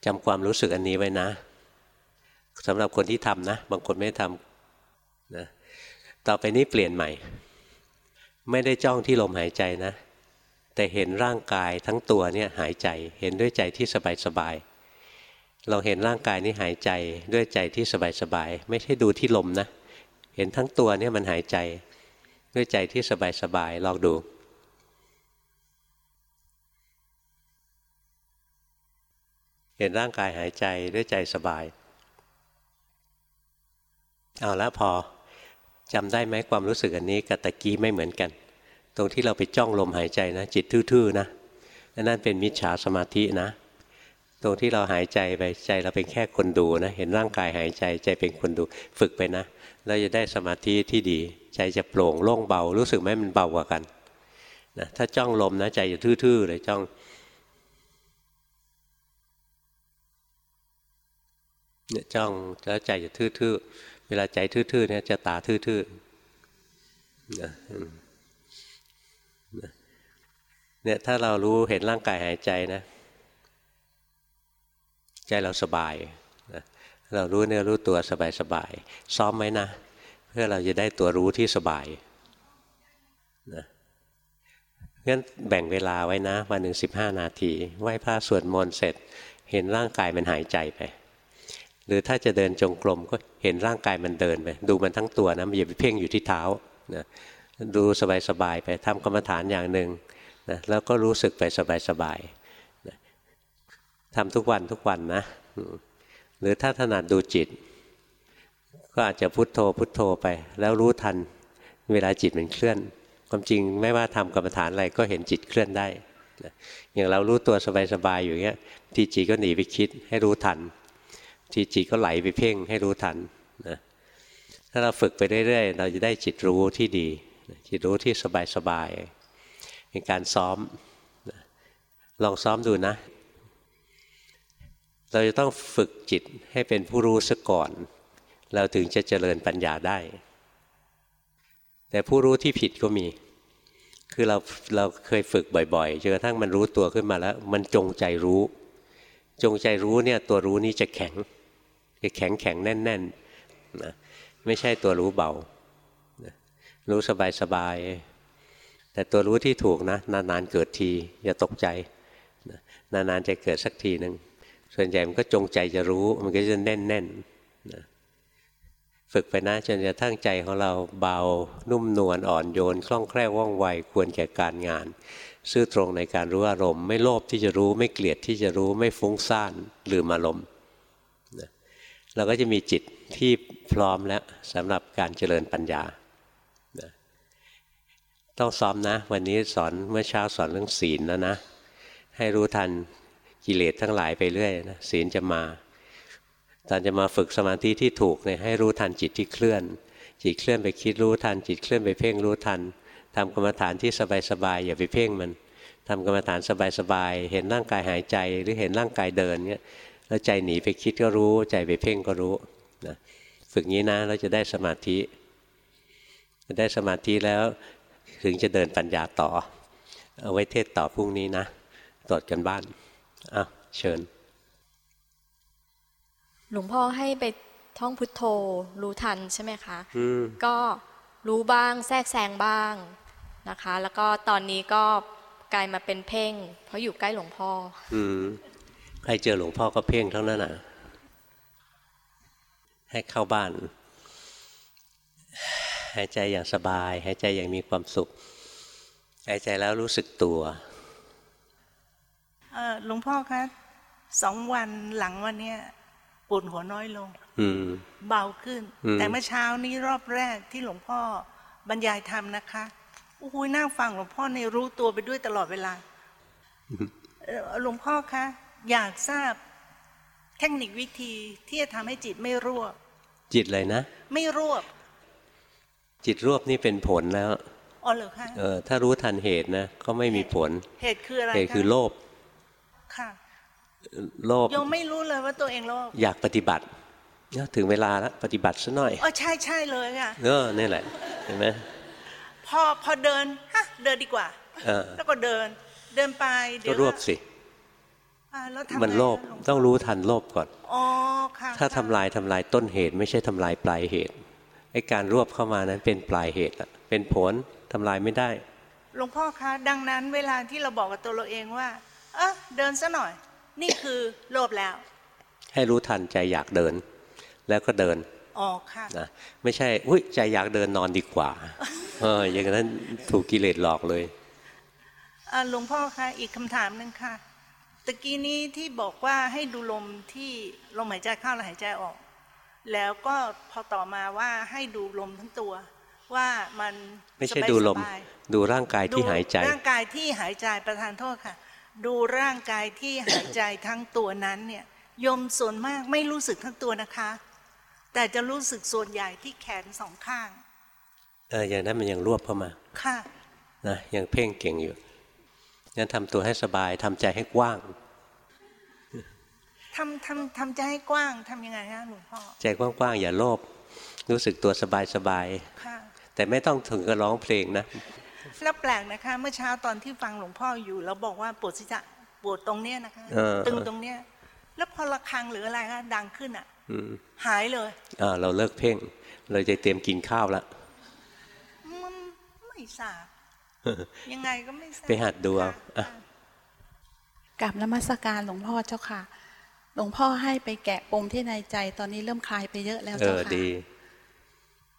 จำความรู้สึกอันนี้ไว้นะสำหรับคนที่ทำนะ บางคนไม่ทำนะต่อไปนี้เปลี่ยนใหม่ ไม่ได้จ้องที่ลมหายใจนะ แต่เห็นร่างกายทั้งตัวเนี่ยหายใจ เห็นด้วยใจที่สบายสบายเราเห็นร่างกายนี้หายใจด้วยใจที่สบายสบายไม่ใช่ดูที่ลมนะ เห็นทั้งตัวเนี่ยมันหายใจ ด้วยใจที่สบายสบายลองดู ห็นร่างกายหายใจด้วยใจสบาย เอาละพอจำได้ไหมความรู้สึกอันนี้กับตะกี้ไม่เหมือนกัน ตรงที่เราไปจ้องลมหายใจนะ จิตทื่อๆนะนั่นเป็นมิจฉาสมาธินะ ตรงที่เราหายใจไปใจเราเป็นแค่คนดูนะ เห็นร่างกายหายใจใจเป็นคนดูฝึกไปนะเราจะได้สมาธิที่ดี ใจจะโปร่งโล่งเบา รู้สึกไหมมันเบากว่ากันนะถ้าจ้องลมนะใจจะทื่อๆเลยจ้อง เนี่ยจ้องแล้วใจจะทื่อๆ เวลาใจทื่อๆเนี่ยจะตาทื่อๆเนี่ยถ้าเรารู้เห็นร่างกายหายใจนะ ใจเราสบายนะเรารู้เนื้อรู้ตัวสบายสบายซ้อมไหมนะ เพื่อเราจะได้ตัวรู้ที่สบายนะงั้นแบ่งเวลาไว้นะ วันหนึ่งสิบห้านาที ไหว้พระสวดมนต์เสร็จ เห็นร่างกายมันหายใจไป หรือถ้าจะเดินจงกรมก็เห็นร่างกายมันเดินไปดูมันทั้งตัวนะอย่าไปเพ่งอยู่ที่เท้านะดูสบายๆไปทำกรรมฐานอย่างหนึ่งนะแล้วก็รู้สึกไปสบายๆทำทุกวันทุกวันนะหรือถ้าถนัดดูจิต ก็อาจจะพุทโธพุทโธไป แล้วรู้ทันเวลาจิตมันเคลื่อน ความจริงไม่ว่าทำกรรมฐานอะไรก็เห็นจิตเคลื่อนได้ อย่างเรารู้ตัวสบายๆอยู่เงี้ยทีจิตก็หนีไปคิดให้รู้ทัน จิตก็ไหลไปเพ่งให้รู้ทันนะถ้าเราฝึกไปเรื่อยๆ เราจะได้จิตรู้ที่ดี จิตรู้ที่สบายๆเป็นการซ้อมลองซ้อมดูนะ เราจะต้องฝึกจิตให้เป็นผู้รู้ซะก่อน เราถึงจะเจริญปัญญาได้ แต่ผู้รู้ที่ผิดก็มี คือเราเราเคยฝึกบ่อยๆจนกระทั่งมันรู้ตัวขึ้นมาแล้ว มันจงใจรู้ จงใจรู้เนี่ยตัวรู้นี้จะแข็ง แข็งแข็งแน่นๆนะไม่ใช่ตัวรู้เบารู้สบายๆแต่ตัวรู้ที่ถูกนะนานๆเกิดทีอย่าตกใจนานๆจะเกิดสักทีหนึ่งส่วนใหญ่มันก็จงใจจะรู้มันก็จะแน่นๆนนะฝึกไปนะจนกระทั่งใจของเราเบานุ่มนวลอ่อนโยนคล่องแคล่วว่องไวควรแก่การงาน ซื่อตรงในการรู้อารมณ์ ไม่โลภที่จะรู้ไม่เกลียดที่จะรู้ไม่ฟุ้งซ่านลืมอารมณ์ เราก็จะมีจิตที่พร้อมแล้วสำหรับการเจริญปัญญานะต้องซ้อมนะ วันนี้สอนเมื่อเช้าสอนเรื่องศีลแล้วนะ ให้รู้ทันกิเลสทั้งหลายไปเรื่อยนะศีลจะมา ตอนจะมาฝึกสมาธิที่ถูกเนี่ยให้รู้ทันจิตที่เคลื่อน จิตเคลื่อนไปคิดรู้ทัน จิตเคลื่อนไปเพ่งรู้ทันทำกรรมฐานที่สบายๆอย่าไปเพ่งมันทำกรรมฐานสบายๆ เห็นร่างกายหายใจหรือเห็นร่างกายเดินเนี่ย แล้วใจหนีไปคิดก็รู้ ใจไปเพ่งก็รู้นะฝึกงี้นะเราจะได้สมาธิจะได้สมาธิแล้วถึงจะเดินปัญญาต่อ เอาไว้เทศต่อพรุ่งนี้นะตรวจกันบ้านอะเชิญ หลวงพ่อให้ไปท่องพุทโธรู้ทันใช่ไหมคะอืมก็รู้บ้างแทรกแซงบ้างนะคะ แล้วก็ตอนนี้ก็กลายมาเป็นเพ่ง เพราะอยู่ใกล้หลวงพ่อ อืม ใครเจอหลวงพ่อก็เพ่งทั้งนั้นน่ะให้เข้าบ้าน หายใจอย่างสบาย หายใจอย่างมีความสุข หายใจแล้วรู้สึกตัวหลวงพ่อคะสองวันหลังวันเนี้ยปวดหัวน้อยลงอืมเบาขึ้นอืมแต่เมื่อเช้านี้รอบแรกที่หลวงพ่อบรรยายธรรมนะคะโอ้โหนั่งฟังหลวงพ่อในรู้ตัวไปด้วยตลอดเวลาเอ่อหลวงพ่อคะ อยากทราบเทคนิควิธีที่จะทำให้จิตไม่รวบจิตอะไรนะ ไม่รวบจิตรวบนี่เป็นผลแล้วอ๋อเหรอคะเออถ้ารู้ทันเหตุนะก็ไม่มีผล เหตุคืออะไรเหตุคือโลภค่ะโลภโยมไม่รู้เลยว่าตัวเองโลภอยากปฏิบัติเนี่ยถึงเวลาแล้วปฏิบัติซะหน่อยอ๋อใช่ใช่เลยค่ะเออนี่แหละเห็นไหมพอพอเดินฮะเดินดีกว่าเออแล้วก็เดิน เดินไปเดี๋ก็ยวรวบสิ มันโลภะหวงพ่ต้องรู้ทันโลภก่อนอ๋อค่ะถ้าค่ะทำลายทำลายต้นเหตุ ไม่ใช่ทำลายปลายเหตุไอ้การรวบเข้ามานั้นเป็นปลายเหตุละเป็นผลทำลายไม่ได้หลวงพ่อคะดังนั้นเวลาที่เราบอกกับตัวเราเองว่า เออเดินซะหน่อย นี่คือโลภแล้ว ให้รู้ทันใจอยากเดิน แล้วก็เดินอ๋อค่ะนะไม่ใช่อุ้ยใจอยากเดินนอนดีกว่าเอออย่างนั้นถูกกิเลสหลอกเลยอ่าหลวงพ่อคะอีกคำถามหนึ่งค่ะ ตะกี้นี้ที่บอกว่าให้ดูลมที่ลมหายใจเข้าและหายใจออก แล้วก็พอต่อมาว่าให้ดูลมทั้งตัว ว่ามันไม่ใช่สบายดูลมสบายดูร่างกายที่หายใจดูร่างกายที่หายใจประทานโทษค่ะ ดูร่างกายที่หายใจทั้งตัวนั้นเนี่ยโยมส่วนมากไม่รู้สึกทั้งตัวนะคะ แต่จะรู้สึกส่วนใหญ่ที่แขนสองข้างเอออย่างนั้นมันยังรวบเข้ามาค่ะนะยังเพ่งเก่งอยู่ งั้นทำตัวให้สบายทำใจให้กว้างทำทำทำใจให้กว้างทำยังไงฮะหลวงพ่อใจกว้างๆอย่าโลภรู้สึกตัวสบายค่ะๆแต่ไม่ต้องถึงกับร้องเพลงนะแล้วแปลกนะคะ เมื่อเช้าตอนที่ฟังหลวงพ่ออยู่ แล้วบอกว่าปวดศีรษะปวดตรงเนี้ยนะคะเออตึงตรงเนี้ย แล้วพอระฆังหรืออะไรคะดังขึ้นอะอืมหายเลยอ่าเราเลิกเพ่ง เราจะเตรียมกินข้าวแล้วมันไม่ทราบ ยังไงก็ไม่ทราบไปหัดดูเอาค่ะอะกราบนมัสการหลวงพ่อเจ้าค่ะ หลวงพ่อให้ไปแกะปมที่ในใจตอนนี้เริ่มคลายไปเยอะแล้วเอเจ้าอค่ะดี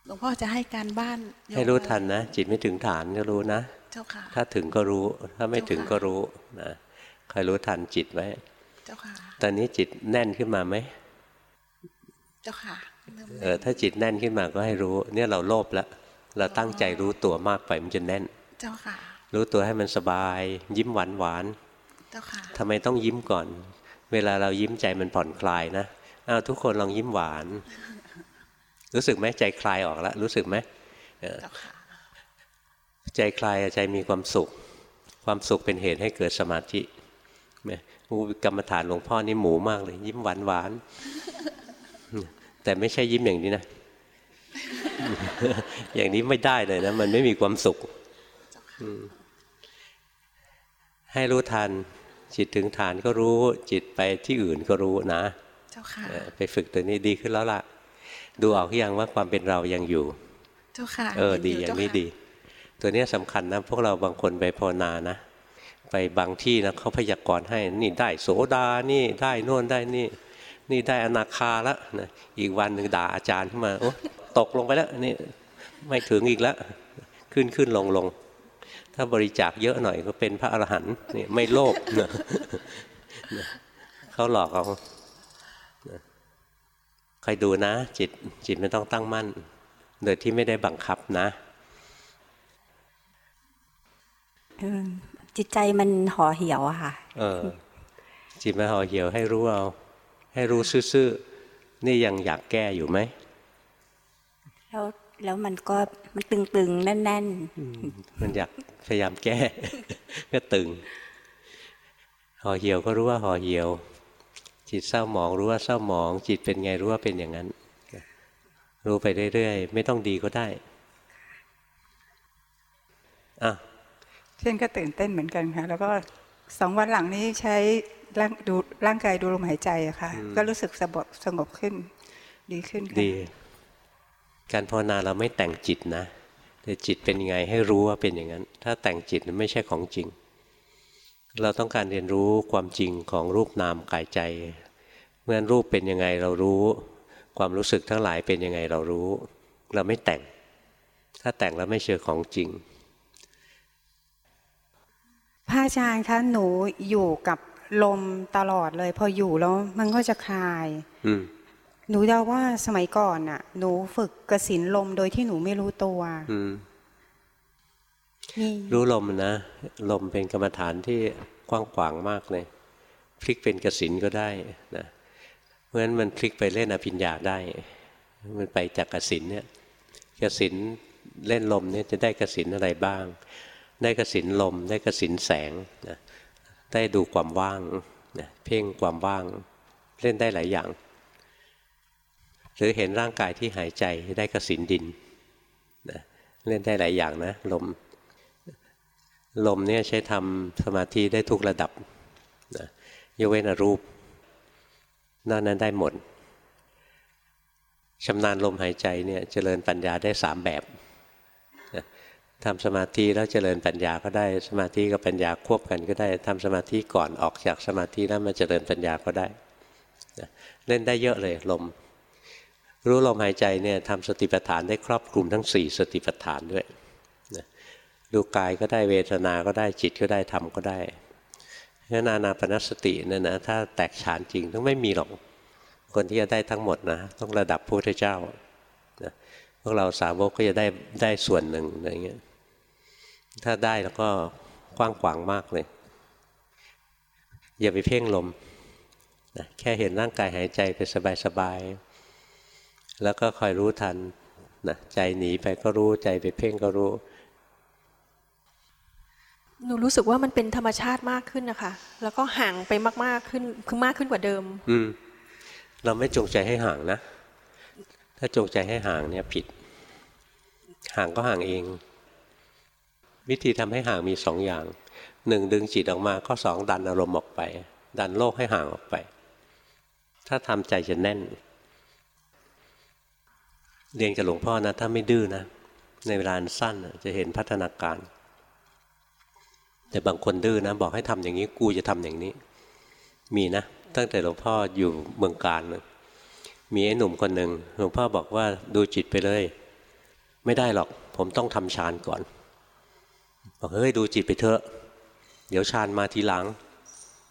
หลวงพ่อจะให้การบ้านโยมให้รู้ทันนะ จิตไม่ถึงฐานก็รู้นะเจ้าค่ะ ถ้าถึงก็รู้ ถ้าไม่ถึงเจ้าค่ะก็รู้นะคอยรู้ทันจิตไว้เจ้าค่ะ ตอนนี้จิตแน่นขึ้นมาไหมเจ้าค่ะเริ่มเออถ้าจิตแน่นขึ้นมาก็ให้รู้ เนี่ยเราโลภแล้วเราตั้งใจรู้ตัวมากไปมันจะแน่น เจ้าค่ะ รู้ตัวให้มันสบาย ยิ้มหวานหวานเจ้าค่ะๆทำไมต้องยิ้มก่อน เวลาเรายิ้มใจมันผ่อนคลายนะอ้าวทุกคนลองยิ้มหวาน รู้สึกไหมใจคลายออกแล้วรู้สึกไหมเออเจ้าค่ะใจคลายใจมีความสุข ความสุขเป็นเหตุให้เกิดสมาธิเนี่ยอู้กรรมฐานหลวงพ่อนี่หมูมากเลย ยิ้มหวานหวานๆแต่ไม่ใช่ยิ้มอย่างนี้นะ อย่างนี้ไม่ได้เลยนะ มันไม่มีความสุขอืม ให้รู้ทัน จิตถึงฐานก็รู้ จิตไปที่อื่นก็รู้นะ เจ้าค่ะเออไปฝึกตัวนี้ดีขึ้นแล้วล่ะ ดูออกหรือยังว่าความเป็นเรายังอยู่ เจ้าค่ะ เออห็นดีอย่างนี้เจ้ค่ะดี ตัวเนี้ยสำคัญนะ พวกเราบางคนไปภาวนานะ ไปบางที่นะเขาพยากรณ์ให้ นี่ได้โสดา นี่ได้โน่นได้นี่ นี่ได้อนาคาแล้วนะอีกวันหนึ่งด่าอาจารย์ขึ้นมาโอ้ตกลงไปแล้วนี่ไม่ถึงอีกแล้ว ขึ้นขึ้นลงลง ถ้าบริจาคเยอะหน่อยก็เป็นพระอรหันต์นี่ไม่โลภนะนะเขาหลอกเอานะคอยดูนะ จิตจิตไม่ต้องตั้งมั่น โดยที่ไม่ได้บังคับนะเออจิตใจมันห่อเหี่ยวอะค่ะ เออ จิตมาห่อเหี่ยวให้รู้เอา ให้รู้ซื่อๆนี่ยังอยากแก้อยู่ไหมแล้ว แล้วมันก็มันตึงๆแน่นมันอยากพยายามแก้ ก็ตึงห่อเหี่ยวก็รู้ว่าห่อเหี่ยว จิตเศร้าหมองรู้ว่าเศร้าหมอง จิตเป็นไงรู้ว่าเป็นอย่างนั้น รู้ไปเรื่อยๆ ไม่ต้องดีก็ได้อะเช่นก็ตื่นเต้นเหมือนกันค่ะ แล้วก็สองวันหลังนี้ใช้ร่างดูร่างกายดูลมหายใจอะค่ะ ก็รู้สึกสงบสงบขึ้น ดีขึ้นค่ะดี การภาวนาเราไม่แต่งจิตนะแต่จิตเป็นยังไงให้รู้ว่าเป็นอย่างนั้น ถ้าแต่งจิตมันไม่ใช่ของจริง เราต้องการเรียนรู้ความจริงของรูปนามกายใจ เมื่อรูปเป็นยังไงเรารู้ ความรู้สึกทั้งหลายเป็นยังไงเรารู้ เราไม่แต่ง ถ้าแต่งแล้วไม่เชื่อของจริงพระอาจารย์คะหนูอยู่กับลมตลอดเลย พออยู่แล้วมันก็จะคลาย อืม หนูเดาว่าสมัยก่อนน่ะ หนูฝึกกระสินลมโดยที่หนูไม่รู้ตัวอืมมีรู้ลมนะ ลมเป็นกรรมฐานที่กว้างขวางมากเลย พลิกเป็นกสินก็ได้นะเพราะฉะนั้นมันพลิกไปเล่นอภิญญาได้ มันไปจากกสินเนี่ยกสินเล่นลมเนี่ยจะได้กสินอะไรบ้าง ได้กสินลม ได้กสินแสงนะได้ดูความว่างนะเพ่งความว่าง เล่นได้หลายอย่าง หรือเห็นร่างกายที่หายใจได้กระสินดินนะเล่นได้หลายอย่างนะลม ลมเนี่ยใช้ทำสมาธิได้ทุกระดับนะยกเว้นอรูปนอกนั้นได้หมดชำนาญลมหายใจเนี่ยเจริญปัญญาได้สามแบบนะทำสมาธิแล้วเจริญปัญญาก็ได้สมาธิกับปัญญาควบกันก็ได้ทำสมาธิก่อนออกจากสมาธิแล้วมาเจริญปัญญาก็ได้นะเล่นได้เยอะเลยลม รู้ลมหายใจเนี่ยทำสติปัฏฐานได้ครอบคลุมทั้งสี่สติปัฏฐานด้วยนะดูกายก็ได้เวทนาก็ได้จิตก็ได้ธรรมก็ได้เพราะนานาปนสติเนี่ยนะถ้าแตกฉานจริงต้องไม่มีหรอกคนที่จะได้ทั้งหมดนะต้องระดับพระพุทธเจ้านะพวกเราสาวกก็จะได้ได้ส่วนหนึ่งอะไรเงี้ยถ้าได้แล้วก็กว้างขวางมากเลย อย่าไปเพ่งลมนะแค่เห็นร่างกายหายใจไปสบายๆ แล้วก็คอยรู้ทันนะใจหนีไปก็รู้ใจไปเพ่งก็รู้ หนูรู้สึกว่ามันเป็นธรรมชาติมากขึ้นนะคะ แล้วก็ห่างไปมากๆขึ้นคือมากขึ้นกว่าเดิม อืม เราไม่จงใจให้ห่างนะ ถ้าจงใจให้ห่างเนี่ยผิด ห่างก็ห่างเอง วิธีทำให้ห่างมีสองอย่างหนึ่งดึงจิตออกมาก็สองดันอารมณ์ออกไป ดันโลกให้ห่างออกไป ถ้าทำใจจะแน่น เรียนกับหลวงพ่อนะ ถ้าไม่ดื้อนะ ในเวลาสั้นจะเห็นพัฒนาการ แต่บางคนดื้อนะ บอกให้ทำอย่างนี้กูจะทำอย่างนี้ มีนะ ตั้งแต่หลวงพ่ออยู่เมืองการมีไอ้หนุ่มคนหนึ่งหลวงพ่อบอกว่าดูจิตไปเลย ไม่ได้หรอก ผมต้องทำฌานก่อนบอกเฮ้ยดูจิตไปเถอะ เดี๋ยวฌานมาทีหลัง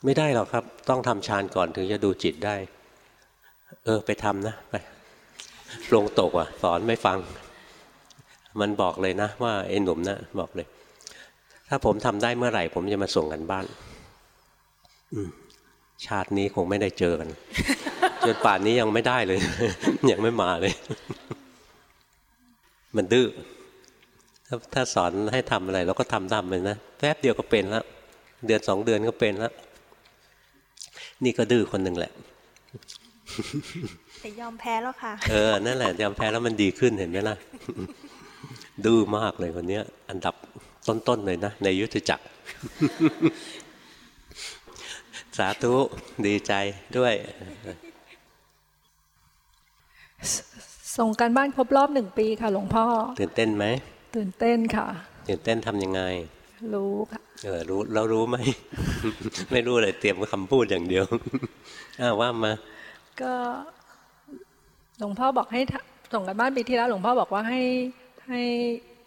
ไม่ได้หรอกครับ ต้องทำฌานก่อนถึงจะดูจิตได้ เออไปทำนะไป ลงตกอะ สอนไม่ฟัง มันบอกเลยนะ ว่าไอ้หนุ่มนะบอกเลย ถ้าผมทำได้เมื่อไหร่ ผมจะมาส่งกันบ้าน อืชาตินี้คงไม่ได้เจอกันจนป่านนี้ยังไม่ได้เลย ยังไม่มาเลย มันดื้อถ้าถ้าสอนให้ทำอะไรเราก็ทำตามเลยนะแป๊บเดียวก็เป็นแล้วเดือนสองเดือนก็เป็นแล้วนี่ก็ดื้อคนหนึ่งแหละ แต่ยอมแพ้แล้วค่ะ เออ นั่นแหละยอมแพ้แล้วมันดีขึ้นเห็นไหมล่ะ ดื้อมากเลยคนเนี้ย อันดับต้นๆเลยนะ ในยุทธจักร สาธุ ดีใจด้วยส่งการบ้านครบรอบหนึ่งปีค่ะ หลวงพ่อ ตื่นเต้นไหม ตื่นเต้นค่ะ ตื่นเต้นทำยังไง รู้ค่ะ เออ รู้แล้วรู้ไหม ไม่รู้เลยเตรียมคำพูดอย่างเดียว อ้าวว่ามา ก็ หลวงพ่อบอกให้ทำส่งกันบ้านปีที่แล้ว หลวงพ่อบอกว่าให้ให้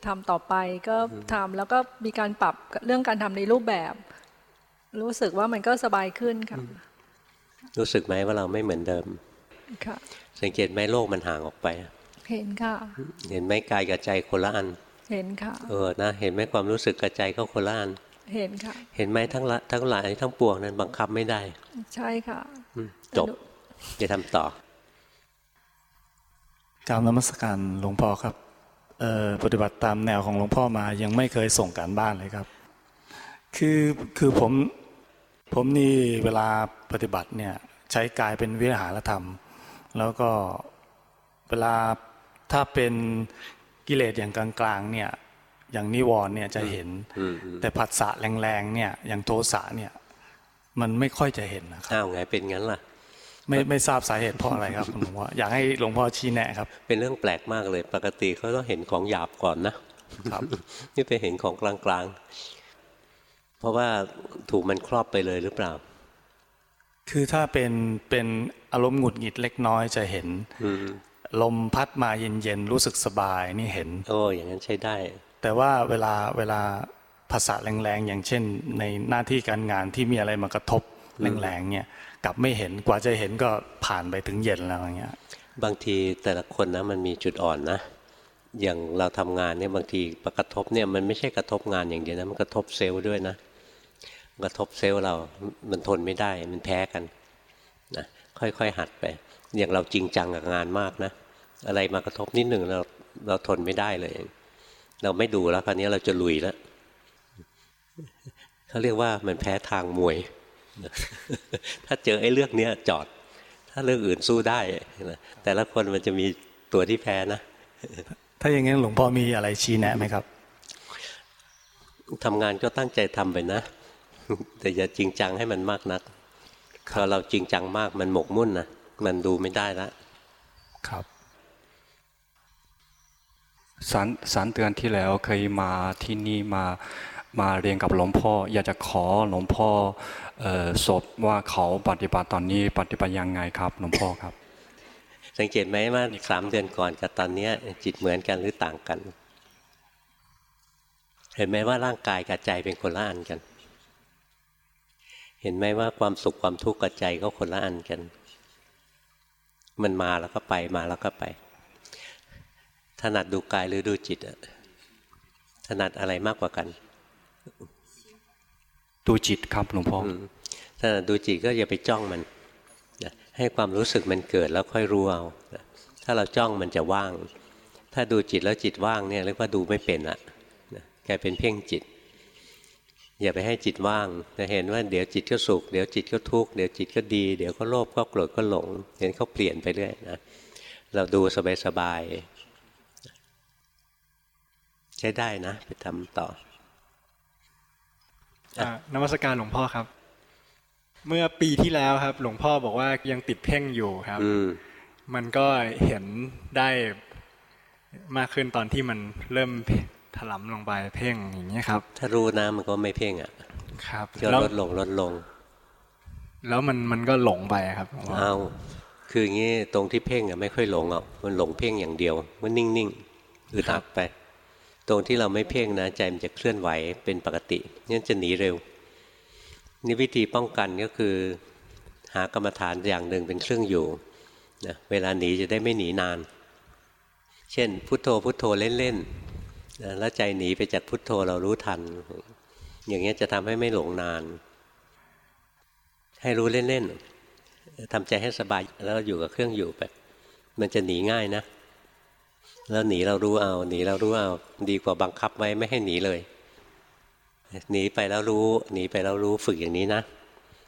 ทำต่อไปก็ทำแล้วก็มีการปรับเรื่องการทำในรูปแบบ รู้สึกว่ามันก็สบายขึ้นค่ะ รู้สึกไหมว่าเราไม่เหมือนเดิมค่ะสังเกตไหมโลกมันห่างออกไป เห็นค่ะ เห็นไหมกายกับใจคนละอัน เห็นค่ะ เออนะ เห็นไหมความรู้สึกกับใจก็คนละอัน เห็นค่ะ เห็นไหมทั้งละทั้งหลายทั้งปวงนั้นบังคับไม่ได้ ใช่ค่ะอืมจบจะทำต่อ กรารนมัสการหลวงพ่อครับเอ่อปฏิบัติตามแนวของหลวงพ่อมายังไม่เคยส่งการบ้านเลยครับ คือคือผมผมนี่เวลาปฏิบัติเนี่ยใช้กายเป็นวิหารธรรม แล้วก็เวลาถ้าเป็นกิเลสอย่างกลางๆเนี่ยอย่างนิวรณ์เนี่ยจะเห็นอืมอืมแต่ผัสสะแรงๆเนี่ยอย่างโทสะเนี่ยมันไม่ค่อยจะเห็นนะครับอ้าวไงเป็นงั้นล่ะ ไม่ไม่ทราบสาเหตุเพราะอะไรครับหลวงพ่ออยากให้หลวงพ่อชี้แนะครับ เป็นเรื่องแปลกมากเลย ปกติเขาต้องเห็นของหยาบก่อนนะครับ นี่ไปเห็นของกลางๆ เพราะว่าถูกมันครอบไปเลยหรือเปล่า คือถ้าเป็นเป็นอารมณ์หงุดหงิดเล็กน้อยจะเห็นอืมลมพัดมาเย็นๆรู้สึกสบายนี่เห็น โอ้อย่างนั้นใช้ได้ แต่ว่าเวลาเวลาภาษาแรงๆอย่างเช่น ในหน้าที่การงานที่มีอะไรมากระทบแรงๆเนี่ย กลับไม่เห็นกว่าจะเห็นก็ผ่านไปถึงเย็นแล้วอย่างเงี้ย บางทีแต่ละคนนะมันมีจุดอ่อนนะอย่างเราทำงานเนี่ยบางทีประกระทบเนี่ยมันไม่ใช่กระทบงานอย่างเดียวนะมันกระทบเซลล์ด้วยนะกระทบเซลล์เรา มันทนไม่ได้ มันแพ้กันนะค่อยๆหัดไป อย่างเราจริงจังกับงานมากนะ อะไรมากระทบนิดหนึ่งเราเราทนไม่ได้เลย เราไม่ดูแล้วคราวนี้เราจะลุยแล้วเขาเรียกว่ามันแพ้ทางมวย ถ้าเจอไอ้เรื่องเนี้ยจอด ถ้าเรื่องอื่นสู้ได้นะแต่ละคนมันจะมีตัวที่แพ้นะ ถ้าอย่างนั้นหลวงพ่อมีอะไรชี้แนะไหมครับทำงานก็ตั้งใจทำไปนะ แต่อย่าจริงจังให้มันมากนักพอเราจริงจังมากมันหมกมุ่นนะมันดูไม่ได้ละครับสารสารเตือนที่แล้วเคยมาที่นี่มามาเรียนกับหลวงพ่อ อยากจะขอหลวงพ่อ เอ่อสดว่าเขาปฏิบัติตอนนี้ปฏิบัติยังไงครับหลวงพ่อครับ สังเกตไหมว่าสามเดือนก่อนกับตอนเนี้จิตเหมือนกันหรือต่างกัน เห็นไหมว่าร่างกายกับใจเป็นคนละอันกัน เห็นไหมว่าความสุขความทุกข์กับใจก็คนละอันกัน มันมาแล้วก็ไปมาแล้วก็ไปถนัดดูกายหรือดูจิตถนัดอะไรมากกว่ากัน ดูจิตครับหลวงพ่อถนัดดูจิตก็อย่าไปจ้องมันให้ความรู้สึกมันเกิดแล้วค่อยรู้เอาถ้าเราจ้องมันจะว่าง ถ้าดูจิตแล้วจิตว่างเนี่ยเรียกว่าดูไม่เป็นอะกลายเป็นเพ่งจิต อย่าไปให้จิตว่างจะเห็นว่าเดี๋ยวจิตก็สุขเดี๋ยวจิตก็ทุกข์เดี๋ยวจิตก็ดี เดี๋ยวก็โลภก็โกรธก็หลง เห็นเขาเปลี่ยนไปเรื่อยนะเราดูสบายๆใช้ได้นะ ไปทำต่อ นมัสการหลวงพ่อครับ เมื่อปีที่แล้วครับ หลวงพ่อบอกว่ายังติดเพ่งอยู่ครับอืมมันก็เห็นได้มากขึ้นตอนที่มันเริ่มถลำลงไปเพ่งอย่างนี้ยครับ ถ้ารู้นะมันก็ไม่เพ่งอะ ครับก็แล้วลดลงลดลง แล้วมันมันก็หลงไปครับหลวงพ่อเอาคืออย่างนี้ตรงที่เพ่งอะไม่ค่อยหลงอะมันหลงเพ่งอย่างเดียว มันนิ่งๆอึดอัดไป ตรงที่เราไม่เพ่งนะใจมันจะเคลื่อนไหวเป็นปกตินี่จะหนีเร็วนี่วิธีป้องกันก็คือ หากรรมฐานอย่างหนึ่งเป็นเครื่องอยู่นะเวลาหนีจะได้ไม่หนีนาน เช่น พุทโธพุทโธเล่นๆนะแล้วใจหนีไปจากพุทโธเรารู้ทัน อย่างเงี้ยจะทำให้ไม่หลงนาน ให้รู้เล่นๆทำใจให้สบายแล้วอยู่กับเครื่องอยู่แบบมันจะหนีง่ายนะ แล้วหนีเรารู้เอา หนีเรารู้เอาดีกว่าบังคับไว้ไม่ให้หนีเลย หนีไปแล้วรู้ หนีไปแล้วรู้ฝึกอย่างนี้นะ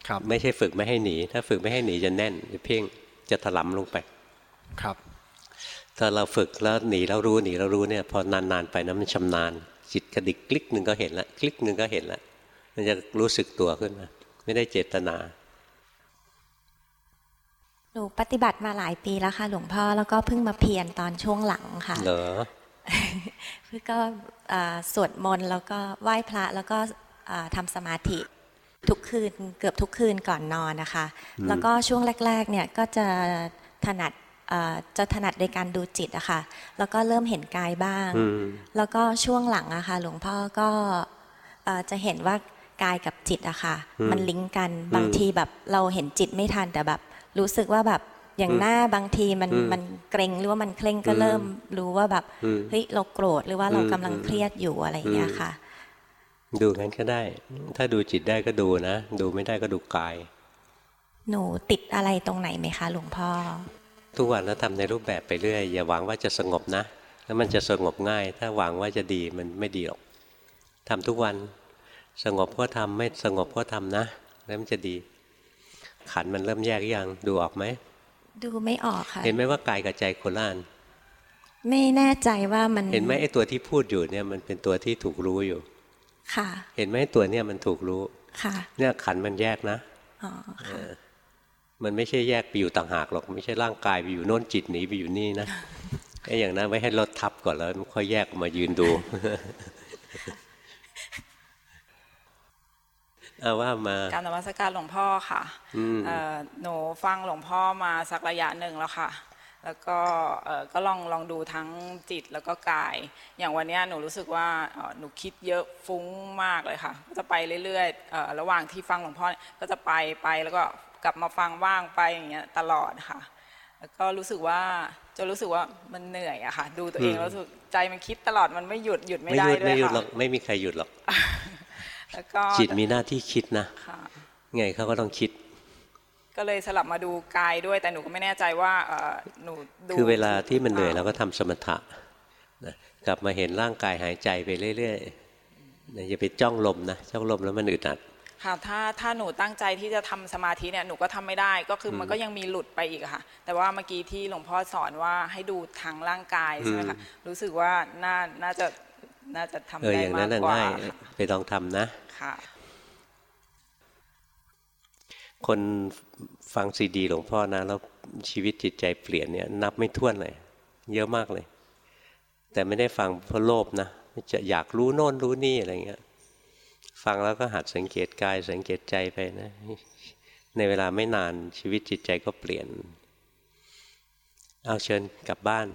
ครับไม่ใช่ฝึกไม่ให้หนี ถ้าฝึกไม่ให้หนีจะแน่นจะเพ่งจะถลำลงไปครับ ถ้าเราฝึกแล้วหนีแล้วรู้หนีแล้วรู้เนี่ย พอนานๆไปนะมันชำนาญ จิตกระดิกคลิกหนึ่งก็เห็นละคลิกหนึ่งก็เห็นละมันจะรู้สึกตัวขึ้นมาไม่ได้เจตนาหนู ปฏิบัติมาหลายปีแล้วค่ะ หลวงพ่อแล้วก็เพิ่งมาเพียรตอนช่วงหลังค่ะ เหรอเพื่อก็อ่าสวดมนต์แล้วก็ไหว้พระแล้วก็อ่าทำสมาธิทุกคืนเกือบทุกคืนก่อนนอนนะคะอืมแล้วก็ช่วงแรก ๆ เนี่ยก็จะถนัดอ่าจะถนัดในการดูจิตอะค่ะ แล้วก็เริ่มเห็นกายบ้างอืมแล้วก็ช่วงหลังอะค่ะ หลวงพ่อก็เอ่อจะเห็นว่ากายกับจิตอะค่ะอืมมันลิงก์กันอืมบางทีแบบเราเห็นจิตไม่ทันแต่แบบ รู้สึกว่าแบบอย่างอืมหน้าบางทีมันอืมมันเกรงหรือว่ามันเคร่งก็อืมเริ่มรู้ว่าแบบอืมเฮ้ยเราโกรธหรือว่าเราอืมกำลังเครียดอยู่อะไรอย่างเงี้ยอืมค่ะ ดูงั้นก็ได้ ถ้าดูจิตได้ก็ดูนะ ดูไม่ได้ก็ดูกาย หนูติดอะไรตรงไหนไหมคะหลวงพ่อ ทุกวันแล้วทำในรูปแบบไปเรื่อย อย่าหวังว่าจะสงบนะ แล้วมันจะสงบง่าย ถ้าหวังว่าจะดีมันไม่ดีหรอกทำทุกวัน สงบก็ทำไม่สงบก็ทำนะ แล้วมันจะดี ขันธ์มันเริ่มแยกยังดูออกไหมดูไม่ออกค่ะ เห็นไหมว่ากายกับใจคนละอันไม่แน่ใจว่ามัน เห็นไหมไอ้ตัวที่พูดอยู่เนี่ยมันเป็นตัวที่ถูกรู้อยู่ ค่ะ เห็นไหมตัวเนี่ยมันถูกรู้ ค่ะ เนี่ยขันธ์มันแยกนะอ๋อเออมันไม่ใช่แยกไปอยู่ต่างหากหรอกไม่ใช่ร่างกายไปอยู่โน่นจิตหนีไปอยู่นี่นะไอ้อย่างนั้นไว้ให้รถทับก่อนแล้วมันค่อยแยกออกมายืนดู เอาว่ามาการนมัสการหลวงพ่อค่ะอืมเอ่อหนูฟังหลวงพ่อมาสักระยะหนึ่งแล้วค่ะ แล้วก็เอ่อก็ลองลองดูทั้งจิตแล้วก็กาย อย่างวันเนี้ยหนูรู้สึกว่าเอ่อหนูคิดเยอะฟุ้งมากเลยค่ะ ก็จะไปเรื่อยๆเอ่อระหว่างที่ฟังหลวงพ่อเนี่ยก็จะไปไปแล้วก็กลับมาฟังว่างไปอย่างเงี้ยตลอดค่ะ แล้วก็รู้สึกว่าจะรู้สึกว่ามันเหนื่อยอะค่ะ ดูตัวเองอืมแล้วรู้สึกใจมันคิดตลอดมันไม่หยุดหยุดไม่ไม่ได้หยุดด้วไม่ยหยุดหรค่ะอกไม่มีใครหยุดหรอก แล้วก็จิตมีหน้าที่คิดนะค่ะไงเขาก็ต้องคิด ก็เลยสลับมาดูกายด้วย แต่หนูก็ไม่แน่ใจว่าเอ่อหนูดูคือเวลาที่มันเหนื่อยเราก็ทำสมถะนะกลับมาเห็นร่างกายหายใจไปเรื่อยๆนะอย่าไปจ้องลมนะจ้องลมแล้วมันอึดอัดค่ะถ้าถ้าหนูตั้งใจที่จะทำสมาธิเนี่ยหนูก็ทำไม่ได้ ก็คืออมมันก็ยังมีหลุดไปอีกอะค่ะ แต่ว่าเมื่อกี้ที่หลวงพ่อสอนว่าให้ดูทางร่างกายใช่ไหมคะอืมรู้สึกว่าน่าน่าจะ น่าจะทำเออได้อย่างมานั้กนน่ะกว่าง่ายไปลองทำนะค่ะคนฟังซีดีหลวงพ่อนะแล้วชีวิตจิตใจเปลี่ยนเนี่ย นับไม่ถ้วนเลย เยอะมากเลย แต่ไม่ได้ฟังเพราะโลภนะจะอยากรู้โน่นรู้นี่อะไรเงี้ย ฟังแล้วก็หัดสังเกตกายสังเกตใจไปนะ ในเวลาไม่นานชีวิตจิตใจก็เปลี่ยน เอาเชิญกลับบ้าน